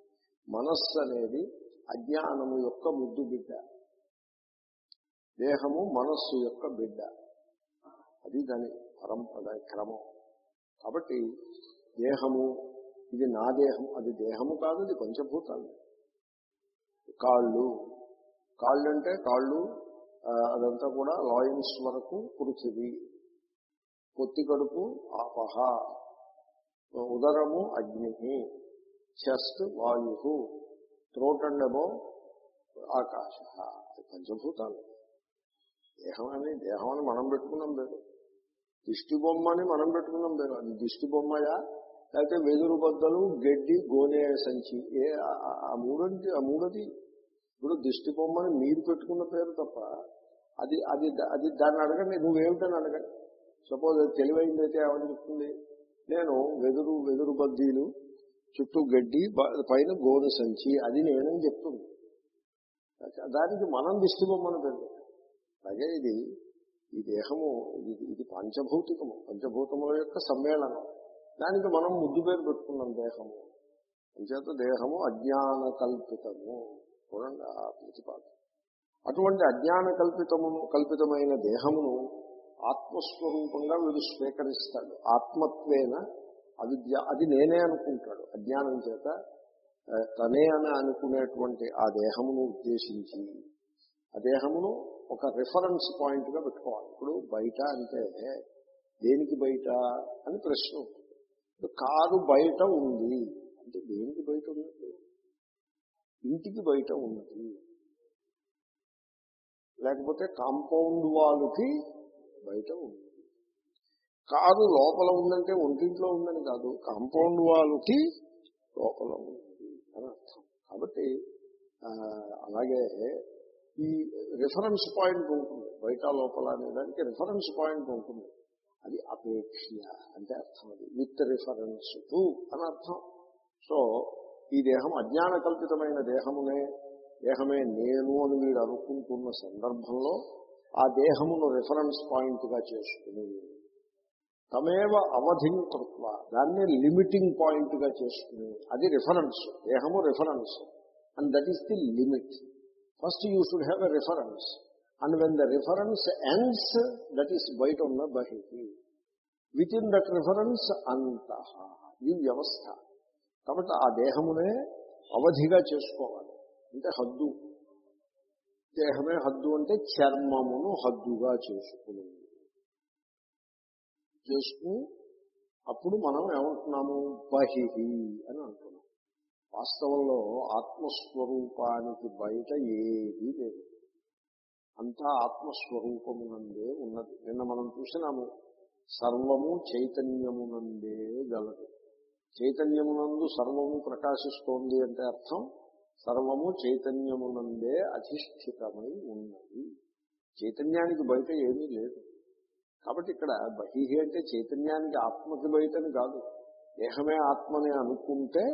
Speaker 1: మనస్సు అనేది అజ్ఞానము యొక్క ముద్దు బిడ్డ. దేహము మనస్సు యొక్క బిడ్డ. అది దాని పరంపర క్రమం. కాబట్టి దేహము ఇది నా దేహం అది దేహము కాదు ఇది పంచభూతాలు కాళ్ళు. కాళ్ళు అంటే కాళ్ళు అదంతా కూడా లాయన్స్ వరకు పృథివీ పొత్తి కడుపు ఆపహ. ఉదరము అగ్ని చెస్ట్ వాయు త్రోట్ అండ్ అబౌ ఆకాశ పంచభూతాలు. దేహం అని దేహం అని మనం పెట్టుకున్నాం పేరు దిష్టి బొమ్మ అని మనం పెట్టుకున్నాం పేరు అది దిష్టి బొమ్మయా? లేకపోతే వెదురు బద్దలు గడ్డి గోనె సంచి. ఏ ఆ- ఆ మూడంటి ఆ మూడది? ఇప్పుడు దిష్టి బొమ్మని మీరు పెట్టుకున్న పేరు తప్ప అది అది అది దాన్ని అడగండి. నువ్వేమిటని అడగండి. సపోజ్ తెలివైందైతే ఏమని చెప్తుంది? నేను వెదురు వెదురు బద్దీలు చుట్టూ గడ్డి పైన గోనె సంచి అది నేనని చెప్తుంది. దానికి మనం దిష్టి బొమ్మను అలాగే ఇది ఈ దేహము ఇది ఇది పంచభౌతికము. పంచభూతముల యొక్క సమ్మేళనం. దానికి మనం ముద్దు పేరు పెట్టుకున్నాం దేహము. అంచేత దేహము అజ్ఞాన కల్పితము చూడండి ఆ ప్రతిపాదన. అటువంటి అజ్ఞాన కల్పితము కల్పితమైన దేహమును ఆత్మస్వరూపంగా వీడు స్వీకరిస్తాడు. ఆత్మత్వేన అవిద్య అది నేనే అనుకుంటాడు. అజ్ఞానం చేత తనే అని అనుకునేటువంటి ఆ దేహమును ఉద్దేశించి ఆ దేహమును ఒక రిఫరెన్స్ పాయింట్గా పెట్టుకోవాలి. ఇప్పుడు బయట అంటే దేనికి బయట అని ప్రశ్న కారు బయట ఉంది. అంటే దేనికి బయట ఉన్నది? ఇంటికి బయట ఉన్నది. లేకపోతే కాంపౌండ్ వాళ్ళకి బయట ఉంది కాదు లోపల ఉందంటే ఒంటింట్లో ఉందని కాదు కాంపౌండ్ వాళ్ళకి లోపల ఉంది అని అర్థం. కాబట్టి అలాగే ఈ రిఫరెన్స్ పాయింట్ ఉంటుంది బయట లోపల అనే దానికి రిఫరెన్స్ పాయింట్ ఉంటుంది. అది అపేక్ష అంటే అర్థం అది విత్ రిఫరెన్స్ టు అని అర్థం. సో ఈ దేహం అజ్ఞాన కల్పితమైన దేహమునే దేహమే నేను అని వీడు అనుకుంటున్న సందర్భంలో ఆ దేహమును రిఫరెన్స్ పాయింట్గా చేసుకుని తమేవ అవధిం కృత్వ. దాన్ని లిమిటింగ్ పాయింట్గా చేసుకుని అది రిఫరెన్స్ దేహము reference and that is the limit first you should have a reference and when the reference ends that is బయట ఉన్న బహికి విత్ ఇన్ దట్ రిఫరెన్స్ అంత ఈ వ్యవస్థ. కాబట్టి ఆ దేహమునే అవధిగా చేసుకోవాలి. అంటే హద్దు. దేహమే హద్దు అంటే చర్మమును హద్దుగా చేసుకుని చేసుకుని అప్పుడు మనం ఏమంటున్నాము? బహిహి అని అంటున్నాం. వాస్తవంలో ఆత్మస్వరూపానికి బయట ఏది లేదు. అంతా ఆత్మస్వరూపమునందే ఉన్నది. నిన్న మనం చూసినాము సర్వము చైతన్యమునందే గలదు. చైతన్యమునందు సర్వము ప్రకాశిస్తోంది అంటే అర్థం సర్వము చైతన్యమునందే అధిష్ఠితమై ఉన్నది. చైతన్యానికి బయట ఏమీ లేదు. కాబట్టి ఇక్కడ బహిహి అంటే చైతన్యానికి ఆత్మకి బయటని కాదు. దేహమే ఆత్మని అనుకుంటే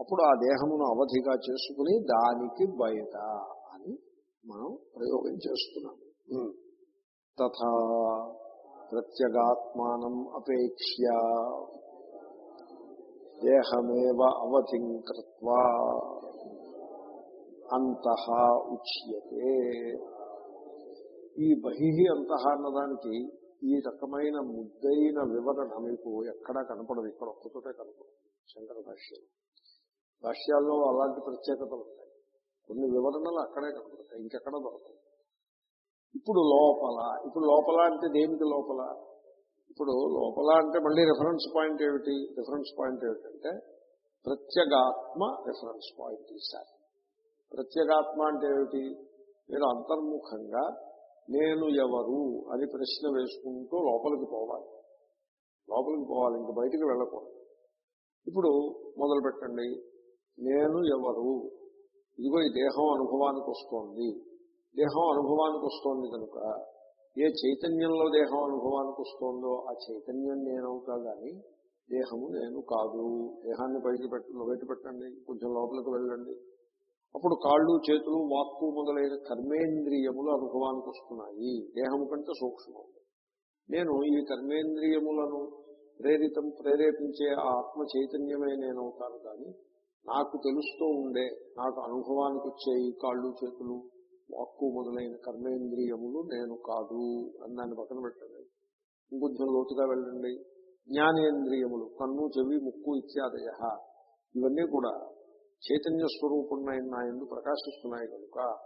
Speaker 1: అప్పుడు ఆ దేహమును అవధిగా చేసుకుని దానికి బయట అని మనం ప్రయోగం చేస్తున్నాం. తథా ప్రత్యగాత్మానం అపేక్ష దేహమేవ అవధిం కృత్వా. ఉచ్యతే. ఈ బహిహి అంత అన్నదానికి ఈ రకమైన ముద్దైన వివరణ మీకు ఎక్కడా కనపడదు. ఇక్కడ ఒక్కతోటే కనపడదు. శంకర భాష్యాలు భాష్యాల్లో అలాంటి ప్రత్యేకతలు ఉంటాయి కొన్ని వివరణలు అక్కడే కనపడతాయి. ఇంకెక్కడ దొరకదు ఇప్పుడు లోపల ఇప్పుడు లోపల అంటే దేనికి లోపల? ఇప్పుడు లోపల అంటే మళ్ళీ రిఫరెన్స్ పాయింట్ ఏమిటి? రిఫరెన్స్ పాయింట్ ఏమిటంటే ప్రత్యేగాత్మ రిఫరెన్స్ పాయింట్ ఈసారి. ప్రత్యేగాత్మ అంటే ఏమిటి? మీరు అంతర్ముఖంగా నేను ఎవరు అని ప్రశ్న వేసుకుంటూ లోపలికి పోవాలి. లోపలికి పోవాలి ఇంక బయటికి వెళ్ళకూడదు. ఇప్పుడు మొదలు పెట్టండి. నేను ఎవరు? ఇదిగో ఈ దేహం అనుభవానికి వస్తోంది. దేహం అనుభవానికి వస్తోంది కనుక ఏ చైతన్యంలో దేహం అనుభవానికి వస్తోందో ఆ చైతన్యం నేనవుతా కానీ దేహము నేను కాదు. దేహాన్ని బయట పెట్ట బయట పెట్టండి. కొంచెం లోపలికి వెళ్ళండి. అప్పుడు కాళ్ళు చేతులు వాక్కు మొదలైన కర్మేంద్రియములు అనుభవానికి వస్తున్నాయి. దేహము కంటే సూక్ష్మం. నేను ఈ కర్మేంద్రియములను ప్రేరితం ప్రేరేపించే ఆ ఆత్మ చైతన్యమే నేనవుతాను కానీ నాకు తెలుస్తూ ఉండే నాకు అనుభవానికి వచ్చే ఈ కాళ్ళు చేతులు వాక్కు మొదలైన కర్మేంద్రియములు నేను కాదు అని దాన్ని పక్కన పెట్టండి. ఇంకొంచెం లోతుగా వెళ్ళండి. జ్ఞానేంద్రియములు కన్ను చెవి ముక్కు ఇత్యాదయ. ఇవన్నీ కూడా చైతన్య స్వరూపుణ్ణైన నా ఎందు ప్రకాశిస్తున్నాయి కనుక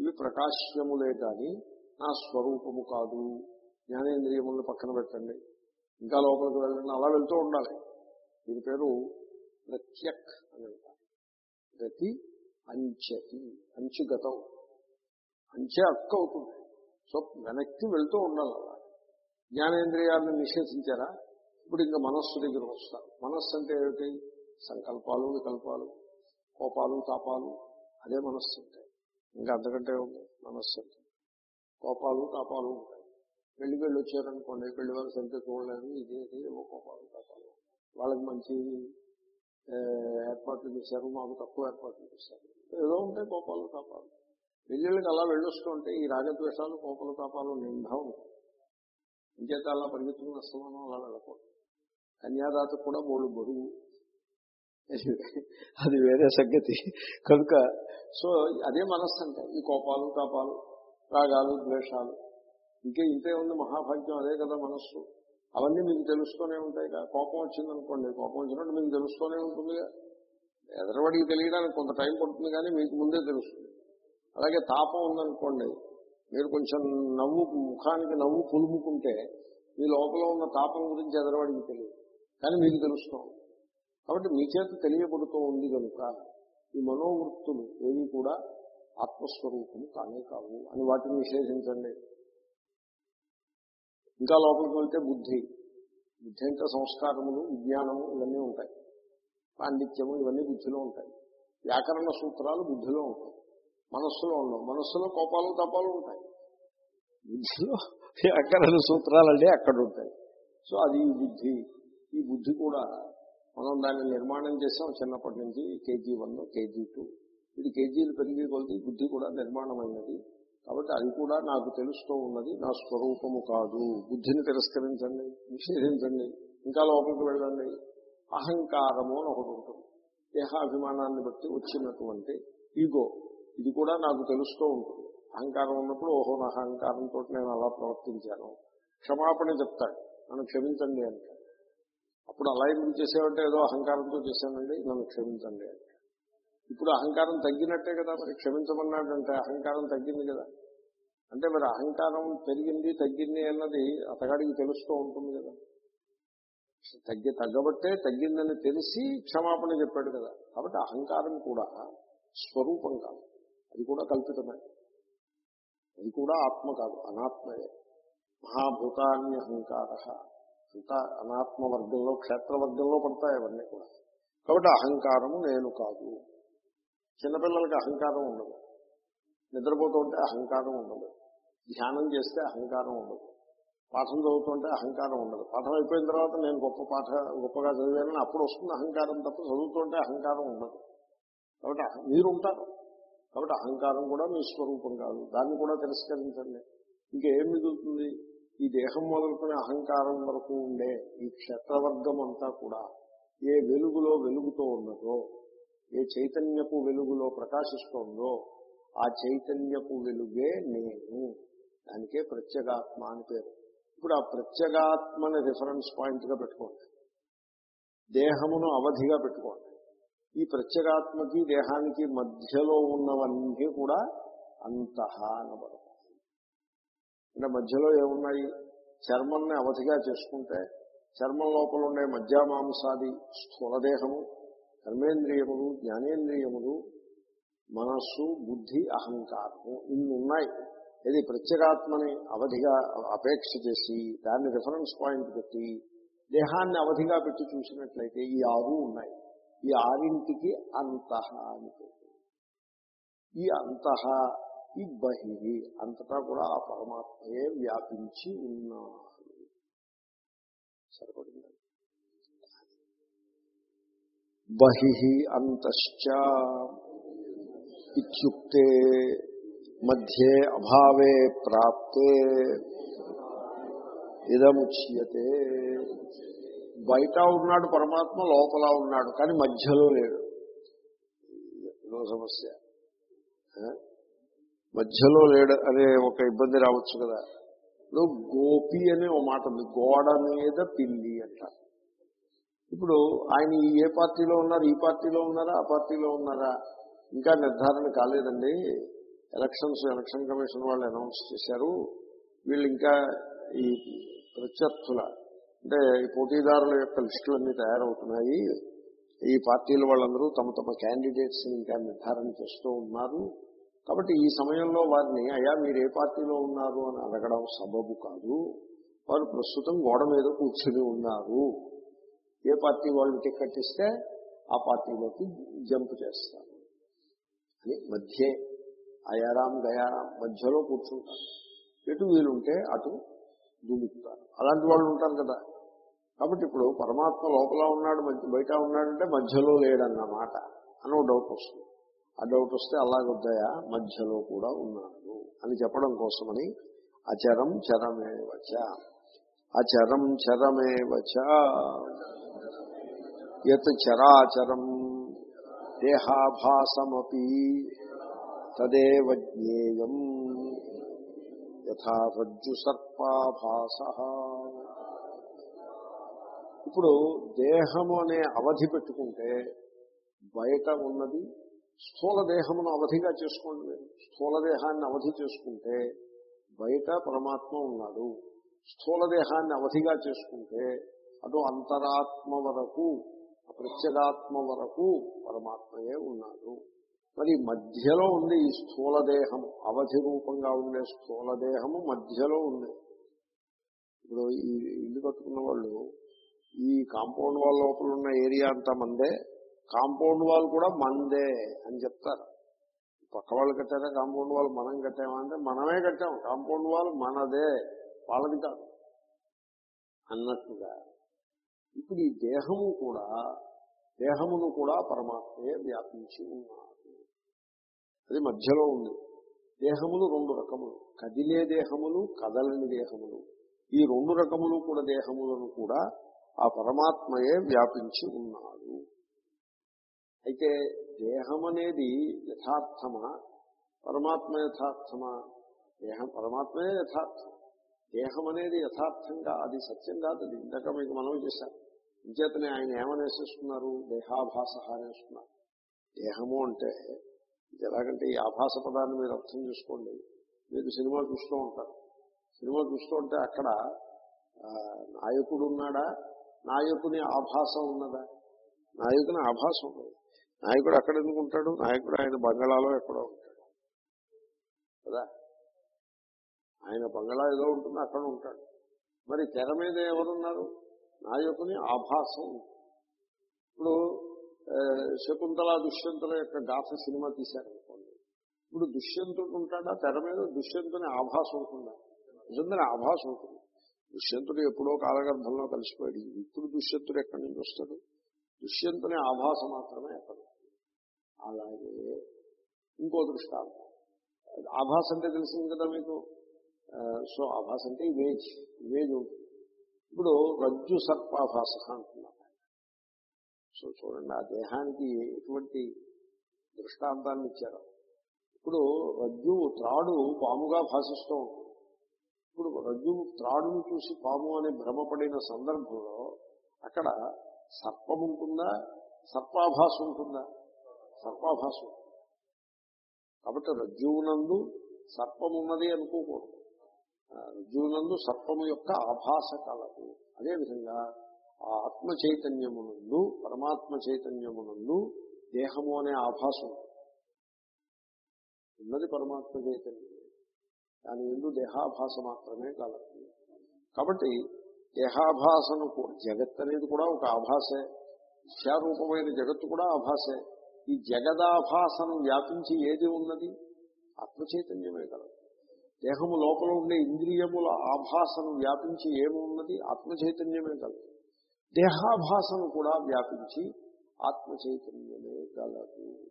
Speaker 1: ఇవి ప్రకాశ్యములే కానీ నా స్వరూపము కాదు. జ్ఞానేంద్రియములను పక్కన పెట్టండి. ఇంకా లోపలికి వెళ్ళండి. అలా వెళ్తూ ఉండాలి. దీని పేరు ప్రత్యక్ అని అంటారు. ప్రతి అంచతి అంచుగతం. అంచె అక్క అవుతుంది. సో వెనక్కి వెళ్తూ ఉండాలి అలా. జ్ఞానేంద్రియాలను నిషేధించారా? ఇప్పుడు ఇంకా మనస్సు దగ్గర వస్తారు. మనస్సు అంటే ఏమిటి? సంకల్పాలు వికల్పాలు. కోపాలు తాపాలు అదే మనస్సు ఉంటాయి. ఇంకా అంతకంటే ఉంది మనస్సు అంటే కోపాలు తాపాలు ఉంటాయి. పెళ్ళి పెళ్ళి వచ్చారనుకోండి పెళ్ళి వాళ్ళు సరిగ్గా చూడలేదు ఇది ఇది ఏవో కోపాలు తాపాలు. వాళ్ళకి మంచి ఏర్పాట్లు చేశారు మాకు తక్కువ ఏర్పాట్లు చేశారు. ఏదో ఉంటాయి కోపాలు తాపాలు. పెళ్ళిళ్ళకి అలా వెళ్ళొస్తుంటే ఈ రాగద్వేషాలు కోపలు తాపాలు నిండా ఉంటాయి. ఇంకేత అలా పరిగెత్తుకున్న వస్తున్నామో అలా వెళ్ళకూడదు. కన్యాదాత కూడా బోళ్ళు బరువు. అది వేరే సంగతి. కనుక సో అదే మనస్సు అంటే ఈ కోపాలు తాపాలు రాగాలు ద్వేషాలు. ఇంకే ఇంతే ఉంది మహాభాగ్యం అదే కదా మనస్సు. అవన్నీ మీకు తెలుస్తూనే ఉంటాయి కదా. కోపం వచ్చిందనుకోండి కోపం వచ్చినట్టు మీకు తెలుస్తూనే ఉంటుందిగా. ఎదరవాడికి తెలియడానికి కొంత టైం పడుతుంది కానీ మీకు ముందే తెలుస్తుంది. అలాగే తాపం ఉందనుకోండి మీరు కొంచెం నవ్వు ముఖానికి నవ్వు పులుముకుంటే మీ లోపల ఉన్న తాపం గురించి ఎదరవాడికి తెలియదు. కానీ మీకు తెలుస్తాం కాబట్టి మీ చేత తెలియబడుతూ ఉంది కనుక ఈ మనోవృత్తులు ఏవి కూడా ఆత్మస్వరూపం కానే కావు అని వాటిని విశ్లేషించండి. ఇంకా లోపలికి వెళ్తే బుద్ధి. బుద్ధి అంటే సంస్కారములు విజ్ఞానము ఇవన్నీ ఉంటాయి. పాండిత్యము ఇవన్నీ బుద్ధిలో ఉంటాయి. వ్యాకరణ సూత్రాలు బుద్ధిలో ఉంటాయి. మనస్సులో ఉండవు. మనస్సులో కోపాలు తపాలు ఉంటాయి. బుద్ధిలో వ్యాకరణ సూత్రాలు అంటే అక్కడ ఉంటాయి. సో అది ఈ బుద్ధి. ఈ బుద్ధి కూడా మనం దాన్ని నిర్మాణం చేసాం చిన్నప్పటి నుంచి కేజీ వన్ కేజీ టూ. ఇది కేజీలు పెరిగి కొలిది బుద్ధి కూడా నిర్మాణమైనది. కాబట్టి అది కూడా నాకు తెలుస్తూ ఉన్నది. నా స్వరూపము కాదు. బుద్ధిని తిరస్కరించండి నిషేధించండి ఇంకా లోపలికి వెళ్ళండి. అహంకారము అని ఒకటి ఉంటుంది. దేహాభిమానాన్ని బట్టి వచ్చినటువంటి ఈగో. ఇది కూడా నాకు తెలుస్తూ ఉంటుంది. అహంకారం ఉన్నప్పుడు ఓహో నా అహంకారంతో నేను అలా ప్రవర్తించాను. క్షమాపణ చెప్తాడు. నన్ను క్షమించండి అంటాడు. అప్పుడు అలా ఎందుకు చేసేవంటే ఏదో అహంకారంతో చేశానండి నన్ను క్షమించండి ఇప్పుడు అహంకారం తగ్గినట్టే కదా మరి క్షమించమన్నాడంటే అహంకారం తగ్గింది కదా. అంటే మరి అహంకారం పెరిగింది తగ్గింది అన్నది అతగాడికి తెలుస్తూ ఉంటుంది కదా. తగ్గి తగ్గబట్టే తగ్గిందని తెలిసి క్షమాపణ చెప్పాడు కదా. కాబట్టి అహంకారం కూడా స్వరూపం కాదు. అది కూడా కల్పితమే. అది కూడా ఆత్మ కాదు అనాత్మయే. మహాభూతాన్ని అహంకార అంతా అనాత్మ వర్గంలో క్షేత్ర వర్గంలో పడతాయి అవన్నీ కూడా. కాబట్టి అహంకారము నేను కాదు. చిన్నపిల్లలకి అహంకారం ఉండదు. నిద్రపోతుంటే అహంకారం ఉండదు. ధ్యానం చేస్తే అహంకారం ఉండదు. పాఠం చదువుతుంటే అహంకారం ఉండదు. పాఠం అయిపోయిన తర్వాత నేను గొప్ప పాఠ గొప్పగా చదివానని అప్పుడు వస్తుంది అహంకారం తప్ప చదువుతుంటే అహంకారం ఉండదు. కాబట్టి మీరు ఉంటారు కాబట్టి అహంకారం కూడా మీ స్వరూపం కాదు. దాన్ని కూడా తిరస్కరించండి. ఇంకేం మిగులుతుంది? ఈ దేహం మొదలుకునే అహంకారం వరకు ఉండే ఈ క్షేత్రవర్గం అంతా కూడా ఏ వెలుగులో వెలుగుతో ఉన్నదో ఏ చైతన్యపు వెలుగులో ప్రకాశిస్తోందో ఆ చైతన్యపు వెలుగే నేను. దానికే ప్రత్యేగాత్మ అని పేరు. ఇప్పుడు ఆ ప్రత్యేగాత్మని రిఫరెన్స్ పాయింట్గా పెట్టుకోండి. దేహమును అవధిగా పెట్టుకోండి. ఈ ప్రత్యేగాత్మకి దేహానికి మధ్యలో ఉన్నవన్నీ కూడా అంతః అనబడతాయి. అంటే మధ్యలో ఏమున్నాయి? చర్మాన్ని అవధిగా చేసుకుంటే చర్మం లోపల ఉండే మధ్యామాంసాది స్థూలదేహము కర్మేంద్రియములు జ్ఞానేంద్రియములు మనస్సు బుద్ధి అహంకారము ఇన్ని ఉన్నాయి ఇది ప్రత్యేగాత్మని అవధిగా అపేక్ష చేసి దాన్ని రిఫరెన్స్ పాయింట్ పెట్టి దేహాన్ని అవధిగా పెట్టి చూసినట్లయితే ఈ ఆరు ఉన్నాయి. ఈ ఆరింటికి అంతః అని ఈ అంతః ఈ బహి అంతటా కూడా ఆ పరమాత్మయే వ్యాపించి ఉన్నాడు. సరిపడింది? బహి అంతశ్చ ఇత్యుక్తే మధ్యే అభావే ప్రాప్తే ఇదముచ్యతే. బయట ఉన్నాడు పరమాత్మ లోపల ఉన్నాడు కానీ మధ్యలో లేడు. ఇదో సమస్య. మధ్యలో లేడు అనే ఒక ఇబ్బంది రావచ్చు కదా. ఇప్పుడు గోపి అనే ఒక మాట ఉంది గోడ మీద పిల్లి అంటారు ఇప్పుడు ఆయన ఏ పార్టీలో ఉన్నారు ఈ పార్టీలో ఉన్నారా ఆ పార్టీలో ఉన్నారా? ఇంకా నిర్ధారణ కాలేదండి. ఎలక్షన్స్ ఎలక్షన్ కమిషన్ వాళ్ళు అనౌన్స్ చేశారు. వీళ్ళు ఇంకా ఈ ప్రత్యర్థుల అంటే ఈ పోటీదారుల యొక్క లిస్టులన్నీ తయారవుతున్నాయి. ఈ పార్టీల వాళ్ళందరూ తమ తమ క్యాండిడేట్స్ ఇంకా నిర్ధారణ చేస్తూ ఉన్నారు. కాబట్టి ఈ సమయంలో వారిని అయ్యా మీరు ఏ పార్టీలో ఉన్నారు? అని అడగడం సబబు కాదు. వారు ప్రస్తుతం గోడ మీద కూర్చుని ఉన్నారు. ఏ పార్టీ వాళ్ళు టికెట్ ఇస్తే ఆ పార్టీలోకి జంప్ చేస్తారు. అని మధ్యే అయారాం గయారాం మధ్యలో కూర్చుంటారు. ఎటు వీలుంటే అటు దూకుతారు అలాంటి వాళ్ళు ఉంటారు కదా. కాబట్టి ఇప్పుడు పరమాత్మ లోపల ఉన్నాడు బయట ఉన్నాడంటే మధ్యలో లేడన్నమాట అని డౌట్ వస్తుంది. ఆ డౌట్ వస్తే అలాగొద్దాయా? మధ్యలో కూడా ఉన్నాడు అని చెప్పడం కోసమని అచరం చరమే వచ అచరం చరమే వచ యత్ చరాచరం దేహాభాసమీ తదేవ జ్ఞేయం. యథా రజ్జు సర్పాభాస. ఇప్పుడు దేహము అనే అవధి పెట్టుకుంటే బయట ఉన్నది స్థూల దేహమును అవధిగా చేసుకోండి. మీరు. స్థూల దేహాన్ని అవధి చేసుకుంటే బయట పరమాత్మ ఉన్నాడు. స్థూల దేహాన్ని అవధిగా చేసుకుంటే అటు అంతరాత్మ వరకు ప్రత్యేగాత్మ వరకు పరమాత్మయే ఉన్నాడు. మరి మధ్యలో ఉంది ఈ స్థూల దేహము. అవధి రూపంగా ఉండే స్థూల దేహము మధ్యలో ఉంది. ఇప్పుడు ఈ ఇల్లు కట్టుకున్న వాళ్ళు ఈ కాంపౌండ్ వాళ్ళ లోపల ఉన్న ఏరియా అంతా మందే. కాంపౌండ్ వాల్ కూడా మందే అని చెప్తారు. పక్క వాళ్ళు కట్టారా కాంపౌండ్ వాల్ మనం కట్టామా అంటే మనమే కట్టాం కాంపౌండ్ వాల్ మనదే వాళ్ళది కాదు. అన్నట్టుగా ఇప్పుడు ఈ దేహము కూడా దేహమును కూడా పరమాత్మయే వ్యాపించి ఉన్నాడు. అది మధ్యలో ఉంది. దేహములు రెండు రకములు కదిలే దేహములు కదలని దేహములు. ఈ రెండు రకములు కూడా దేహములను కూడా ఆ పరమాత్మయే వ్యాపించి ఉన్నాడు. అయితే దేహం అనేది యథార్థమా? పరమాత్మ యథార్థమా? దేహం పరమాత్మే యథార్థం. దేహం అనేది యథార్థంగా అది సత్యం కాదు అది ఇందాక మీకు మనం చేశారు ఇంచేతనే ఆయన ఏమనేసేస్తున్నారు దేహాభాస అనేస్తున్నారు దేహము అంటే ఇది ఎలాగంటే ఈ ఆభాస పదాన్ని మీరు అర్థం చేసుకోండి. మీరు సినిమా చూస్తూ ఉంటారు. సినిమా చూస్తూ ఉంటే అక్కడ నాయకుడు ఉన్నాడా? నాయకుని ఆభాసం ఉన్నదా? నాయకుని ఆభాసం ఉన్నది? నాయకుడు అక్కడ ఎందుకు ఉంటాడు? నాయకుడు ఆయన బంగళాలో ఎక్కడో ఉంటాడు. కదా? ఆయన బంగళా ఏదో ఉంటుంది అక్కడ ఉంటాడు. మరి తెర మీద ఎవరున్నారు? నాయకుని ఆభాసం. ఇప్పుడు శకుంతల దుష్యంతుల యొక్క గాథ సినిమా తీశారనుకోండి. ఇప్పుడు దుష్యంతుడు ఉంటాడా? తెర మీద దుష్యంతుని ఆభాసం ఉంటుందా? నిజంగా ఆభాసం ఉంటుంది. దుష్యంతుడు ఎప్పుడో కాలగర్భంలో కలిసిపోయాడు. ఇప్పుడు దుష్యంతుడు ఎక్కడి నుంచి వస్తాడు? దుష్యంతుని ఆభాస మాత్రమే ఎక్కడ అలాగే ఇంకో దృష్టాంతం. ఆభాస అంటే తెలిసింది కదా మీకు? సో ఆభాస అంటే ఇమేజ్ ఇమేజ్ ఉంటుంది. ఇప్పుడు రజ్జు సర్పాభాస అంటున్నారు సో చూడండి ఆ దేహానికి ఎటువంటి దృష్టాంతాన్ని ఇచ్చారు. ఇప్పుడు రజ్జు త్రాడు పాముగా భాషిస్తూ ఉంటుంది. ఇప్పుడు రజ్జు త్రాడును చూసి పాము అని భ్రమపడిన సందర్భంలో అక్కడ సర్పం ఉంటుందా సర్పాభాస. ఉంటుందా సర్పాభాస కాబట్టి రజ్జువునందు సర్పం ఉన్నది అనుకోకూడదు రజ్జువునందు సర్పము యొక్క ఆభాస కలదు. అదేవిధంగా ఆ ఆత్మ చైతన్యమునందు పరమాత్మ చైతన్యమునందు దేహము అనే ఆభాసం. ఉన్నది పరమాత్మ చైతన్యం దాని ఎందు దేహాభాస మాత్రమే కలదు. కాబట్టి దేహాభాసను జగత్ అనేది కూడా ఒక ఆభాసే. విశ్వారూపమైన జగత్తు కూడా ఆభాసే. ఈ జగదాభాసను వ్యాపించి ఏది ఉన్నది? ఆత్మచైతన్యమే కలదు దేహము లోపల ఉండే ఇంద్రియముల ఆభాసను వ్యాపించి ఏమున్నది? ఉన్నది కలదు దేహాభాసను కూడా వ్యాపించి ఆత్మచైతన్యమే కలదు గలదు.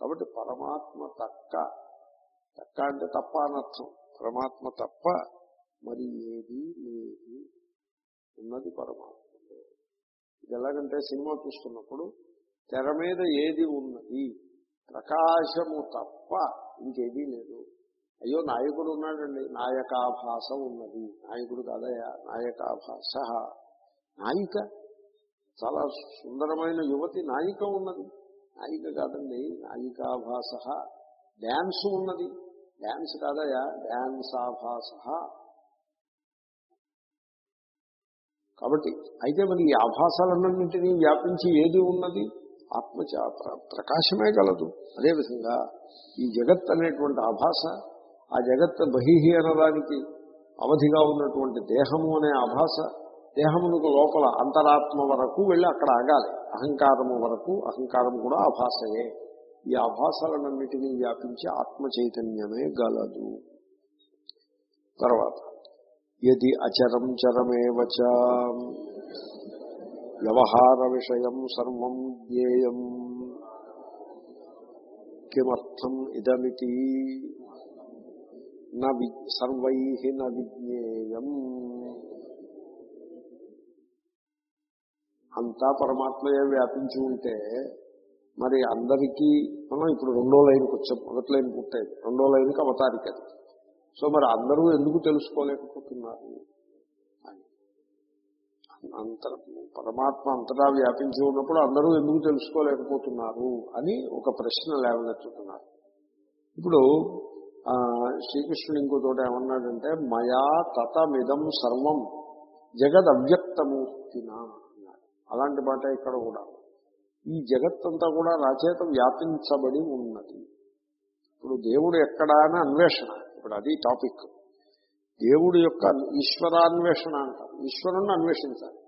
Speaker 1: కాబట్టి పరమాత్మ తక్క. తక్క అంటే తప్ప అనర్థం. పరమాత్మ తప్ప మరి ఏది లేదు. ఉన్నది పరమాత్మనే ఇది ఎలాగంటే సినిమా చూస్తున్నప్పుడు తెర మీద ఏది ఉన్నది ప్రకాశము తప్ప ఇంకేదీ లేదు. అయ్యో నాయకుడు ఉన్నాడండి నాయకాభాస ఉన్నది. నాయకుడు కాదయా నాయకాభాస. నాయిక చాలా సుందరమైన యువతి నాయిక ఉన్నది. నాయిక కాదండి నాయికాభాస. డ్యాన్స్ ఉన్నది. డ్యాన్స్ కాదయా డ్యాన్స్ కాబట్టి అయితే మరి ఈ ఆభాసాలన్నింటినీ వ్యాపించి ఏది ఉన్నది? ఆత్మచ ప్ర- ప్రకాశమే కలదు అదేవిధంగా ఈ జగత్ అనేటువంటి ఆభాస ఆ జగత్ బహిహి అనడానికి అవధిగా ఉన్నటువంటి దేహము అనే ఆభాస దేహమునకు లోపల అంతరాత్మ వరకు వెళ్ళి అక్కడ ఆగాలి. అహంకారము వరకు అహంకారం కూడా ఆభాసయే. ఈ ఆభాసాలన్నింటినీ వ్యాపించి ఆత్మ చైతన్యమే గలదు. తర్వాత యది అచరం చరమేవచ వ్యవహార విషయం సర్వం జ్ఞేయం కిమర్థం ఇదమితి? న సర్వై న విజ్ఞేయం. అంతా పరమాత్మయే వ్యాపించి ఉంటే మరి అందరికీ మనం ఇప్పుడు రెండో లైన్కి వచ్చాం మొదటి లైన్ పూర్తయింది రెండో లైన్కి అవతారికది సో మరి అందరూ ఎందుకు తెలుసుకోలేకపోతున్నారు? అని. అంతర పరమాత్మ అంతటా వ్యాపించి ఉన్నప్పుడు అందరూ ఎందుకు తెలుసుకోలేకపోతున్నారు అని ఒక ప్రశ్న లేవనెత్తుతున్నారు. ఇప్పుడు శ్రీకృష్ణుడు ఇంకో చోట ఏమన్నాడంటే మయా తతమిదం సర్వం జగదవ్యక్తమూర్తిన అన్నాడు. అలాంటి మాట ఇక్కడ కూడా. ఈ జగత్తంతా కూడా నా చేత వ్యాపించబడి ఉన్నది. ఇప్పుడు దేవుడు ఎక్కడా అని అన్వేషణ. ఇప్పుడు అది టాపిక్. దేవుడు యొక్క ఈశ్వరాన్వేషణ అంటారు. ఈశ్వరుణ్ణి అన్వేషించాలి.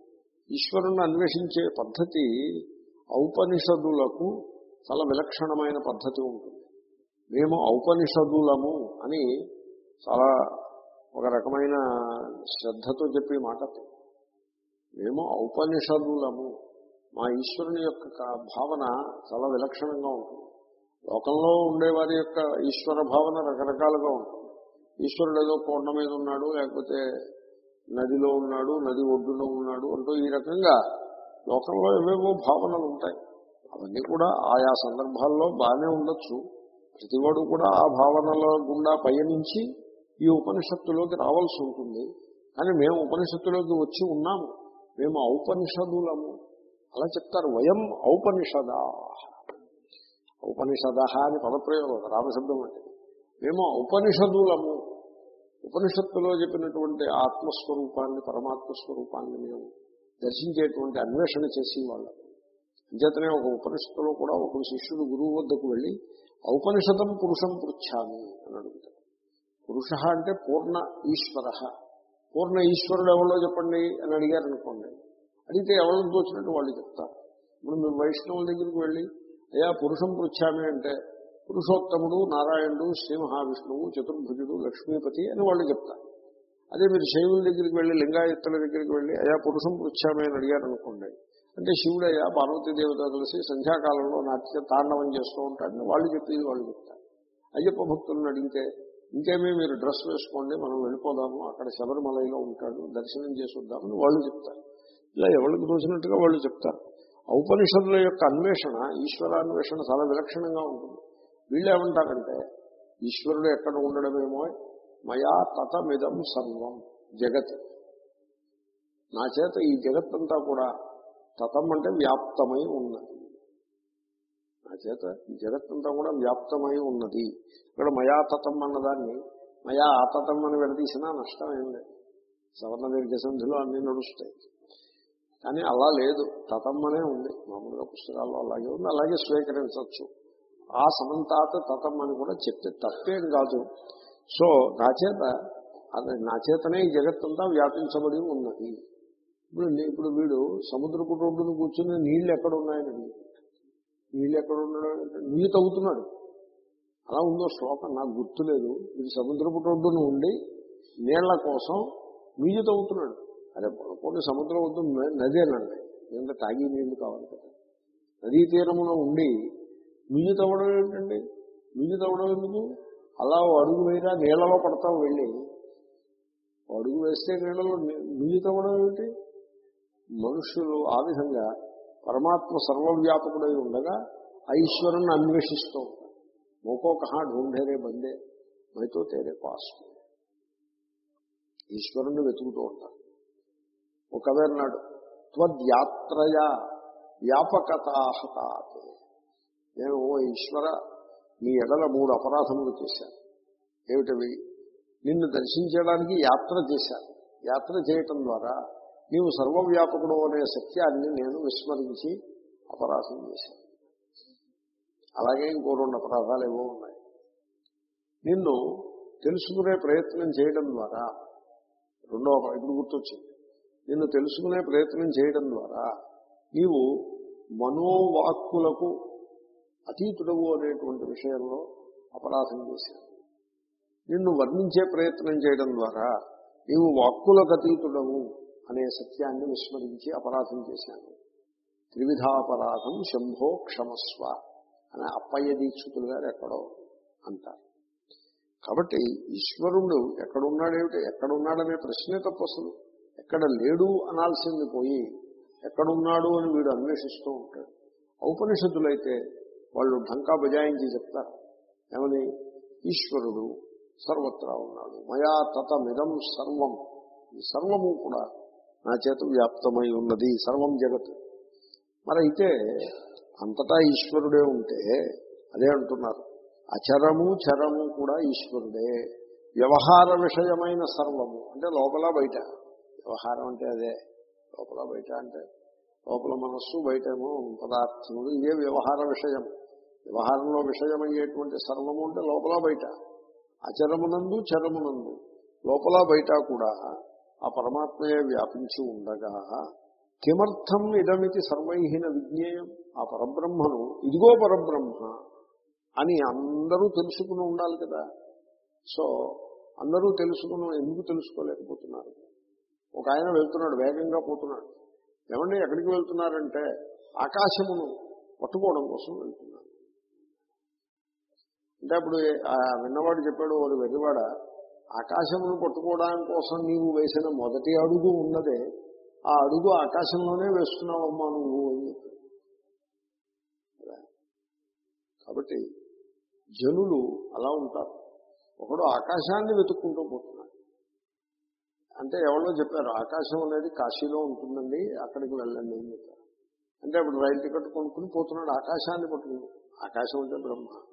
Speaker 1: ఈశ్వరుణ్ణి అన్వేషించే పద్ధతి ఔపనిషదులకు చాలా విలక్షణమైన పద్ధతి ఉంటుంది. మేము ఔపనిషదులము అని చాలా ఒక రకమైన శ్రద్ధతో చెప్పే మాట మేము ఔపనిషదులము. మా ఈశ్వరుని యొక్క భావన చాలా విలక్షణంగా ఉంటుంది. లోకంలో ఉండేవారి యొక్క ఈశ్వర భావన రకరకాలుగా ఉంటుంది. ఈశ్వరుడు ఏదో కొండ మీద ఉన్నాడు లేకపోతే నదిలో ఉన్నాడు నది ఒడ్డులో ఉన్నాడు అంటూ ఈ రకంగా లోకంలో ఏవేవో భావనలు ఉంటాయి. అవన్నీ కూడా ఆయా సందర్భాల్లో బాగానే ఉండొచ్చు. ప్రతివాడు కూడా ఆ భావనల గుండా పయనించి ఈ ఉపనిషత్తులోకి రావాల్సి ఉంటుంది. కానీ మేము ఉపనిషత్తులోకి వచ్చి ఉన్నాము. మేము ఔపనిషదులము. అలా చెప్తారు వయం ఔపనిషదా. ఔపనిషద అని పదప్రయోగం రామశబ్దం అంటే. మేము ఔపనిషదులము. ఉపనిషత్తులో చెప్పినటువంటి ఆత్మస్వరూపాన్ని పరమాత్మ స్వరూపాన్ని మేము దర్శించేటువంటి అన్వేషణ చేసి వాళ్ళం అంచేతనే ఒక ఉపనిషత్తులో కూడా ఒక శిష్యుడు గురువు వద్దకు వెళ్ళి ఔపనిషదం పురుషం పృచ్ఛామి అని అడుగుతాడు. పురుష అంటే పూర్ణ ఈశ్వర. పూర్ణ ఈశ్వరుడు ఎవరో చెప్పండి అని అడిగారు అనుకోండి అడిగితే ఎవరికి వచ్చినట్టు వాళ్ళు చెప్తారు. ఇప్పుడు మేము వైష్ణవుల దగ్గరికి వెళ్ళి అయ్యా పురుషం పృచ్ఛామి అంటే పురుషోత్తముడు నారాయణుడు శ్రీ మహావిష్ణువు చతుర్భుజుడు లక్ష్మీపతి అని వాళ్ళు చెప్తారు. అదే మీరు శైవుల దగ్గరికి వెళ్ళి లింగాయత్తుల దగ్గరికి వెళ్ళి అయా పురుషం పృచ్ఛామి అని అడిగారు అనుకోండి అంటే శివుడు అయ్యా దేవత కలిసి సంధ్యాకాలంలో నాట్య తాండవం చేస్తూ ఉంటాడని వాళ్ళు చెప్పేది వాళ్ళు చెప్తారు. అయ్యప్ప భక్తులను అడిగితే ఇంకేమీ మీరు డ్రెస్ వేసుకోండి మనం వెళ్ళిపోదాము అక్కడ శబరిమలలో ఉంటాడు దర్శనం చేసి వద్దామని వాళ్ళు చెప్తారు. ఇలా ఎవరికి తోచినట్టుగా వాళ్ళు చెప్తారు. ఔపనిషదుల యొక్క అన్వేషణ ఈశ్వరాన్వేషణ చాలా విలక్షణంగా ఉంటుంది. వీళ్ళు ఏమంటారంటే ఈశ్వరుడు ఎక్కడ ఉండడమేమో? మయా తతమిదం సర్వం జగత్. నా చేత ఈ జగత్తంతా కూడా తతం అంటే వ్యాప్తమై ఉన్నది. నా చేత ఈ జగత్తంతా కూడా వ్యాప్తమై ఉన్నది. ఇక్కడ మయా తతం అన్నదాన్ని మయా ఆతతం అని విడదీసినా నష్టం ఏం లేదు. సవర్ణ దీర్ఘ అన్నీ అన్ని నడుస్తాయి. కానీ అలా లేదు. తతం అనే ఉంది. మామూలుగా పుస్తకాల్లో అలాగే ఉంది. అలాగే స్వీకరించవచ్చు. ఆ సమంతాత తతం అని కూడా చెప్తే తప్పేం కాదు. సో నా చేత అది నా చేతనే ఈ జగత్తంతా వ్యాపించబడి ఉన్నది. ఇప్పుడు ఇప్పుడు వీడు సముద్రపు రోడ్డును కూర్చుని నీళ్ళు ఎక్కడ ఉన్నాయని నీళ్ళు ఎక్కడ ఉన్నాడు అంటే నీళ్ళు తవ్వుతున్నాడు. అలా ఉందో శ్లోకం నాకు గుర్తులేదు. వీడు సముద్రపు రోడ్డును ఉండి నీళ్ళ కోసం నీళ్ళు తవ్వుతున్నాడు. అదే కొన్ని సముద్రం వద్దు నది నదేనండి ఎంత తాగి నీళ్ళు కావాలి కదా? నదీ తీరమున ఉండి నుయ్యి తవ్వడం ఏంటండి? నుయ్యి తవ్వడం ఎందుకు? అలా అడుగు వేయరా నీళ్ళలో పడతాం వెళ్ళి. అడుగు వేస్తే నీళ్ళలో ని- తవ్వడం ఏమిటి? మనుషులు ఆ విధంగా పరమాత్మ సర్వవ్యాపకుడై ఉండగా ఐశ్వరుణ్ణి అన్వేషిస్తూ ఉంటారు. మోకో కహా ఢూంఢేరే బందే మైతో తేరే పాస్ ఈశ్వరుణ్ణి వెతుకుతూ ఉంటారు. ఒకవేళ నాడు త్వద్యాత్రయ త్వద్యాత్రయా నేను ఓ ఈశ్వర నీ ఎడల మూడు అపరాధములు చేశాను. ఏమిటవి? నిన్ను దర్శించడానికి యాత్ర చేశాను. యాత్ర చేయటం ద్వారా నీవు సర్వవ్యాపకుడు అనే సత్యాన్ని నేను విస్మరించి అపరాధం చేశాను. అలాగే ఇంకో రెండు అపరాధాలు ఏవో ఉన్నాయి. నిన్ను తెలుసుకునే ప్రయత్నం చేయడం ద్వారా రెండో ఇప్పుడు గుర్తొచ్చింది. నిన్ను తెలుసుకునే ప్రయత్నం చేయడం ద్వారా నీవు మనోవాక్కులకు అతీతుడవు అనేటువంటి విషయంలో అపరాధం చేశావు నిన్ను వర్ణించే ప్రయత్నం చేయడం ద్వారా నీవు వాక్కులకు అతీతుడవు అనే సత్యాన్ని విస్మరించి అపరాధం చేశాను త్రివిధాపరాధం శంభో క్షమస్వ అని అప్పయ్య దీక్షితులు గారు ఎక్కడో అంటారు. కాబట్టి ఈశ్వరుడు ఎక్కడున్నాడేమిటి? ఎక్కడున్నాడనే ప్రశ్నే తప్పు అసలు. ఎక్కడ లేడు అనాల్సింది పోయి ఎక్కడున్నాడు అని వీడు అన్వేషిస్తూ ఉంటాడు. ఔపనిషత్తులైతే వాళ్ళు ఢంకా బజాయించి చెప్తారు. ఏమని? ఈశ్వరుడు సర్వత్రా ఉన్నాడు. మయా తతమిదం సర్వం. ఈ సర్వము కూడా నా చేత వ్యాప్తమై ఉన్నది. సర్వం జగత్. మరి అయితే అంతటా ఈశ్వరుడే ఉంటే అదే అంటున్నారు. అచరము చరము కూడా ఈశ్వరుడే. వ్యవహార విషయమైన సర్వము. అంటే లోపల బయట. వ్యవహారం అంటే అదే. లోపల బయట అంటే లోపల మనస్సు బయటేమో పదార్థములు. ఇదే వ్యవహార విషయం. వ్యవహారంలో విషయమయ్యేటువంటి సర్వము అంటే లోపల బయట. అచరమునందు చరమునందు లోపల బయట కూడా ఆ పరమాత్మయే వ్యాపించి ఉండగా కిమర్థం ఇదమితి సర్వైహీన విజ్ఞేయం. ఆ పరబ్రహ్మను ఇదిగో పరబ్రహ్మ అని అందరూ తెలుసుకుని ఉండాలి కదా. సో అందరూ తెలుసుకుని ఎందుకు తెలుసుకోలేకపోతున్నారు? ఒక ఆయన వెళ్తున్నాడు వేగంగా పోతున్నాడు. ఏమండి ఎక్కడికి వెళ్తున్నారంటే ఆకాశమును పట్టుకోవడం కోసం వెళ్తున్నాడు అంటే అప్పుడు ఆ విన్నవాడు చెప్పాడు వాడు వెర్రివాడ ఆకాశమును పట్టుకోవడానికి కోసం నీవు వేసిన మొదటి అడుగు ఉన్నదే. ఆ అడుగు ఆకాశంలోనే వేస్తున్నావమ్మా నువ్వు అని చెప్పాడు. కాబట్టి జనులు అలా ఉంటారు. ఒకడు ఆకాశాన్ని వెతుక్కుంటూ పోతున్నాడు. అంటే ఎవరో చెప్పారు ఆకాశం అనేది కాశీలో ఉంటుందండి అక్కడికి వెళ్ళండి అని చెప్పారు. అంటే అప్పుడు రైలు టికెట్ కొనుక్కుని పోతున్నాడు ఆకాశాన్ని పట్టుకుని. ఆకాశం అంటే బ్రహ్మ.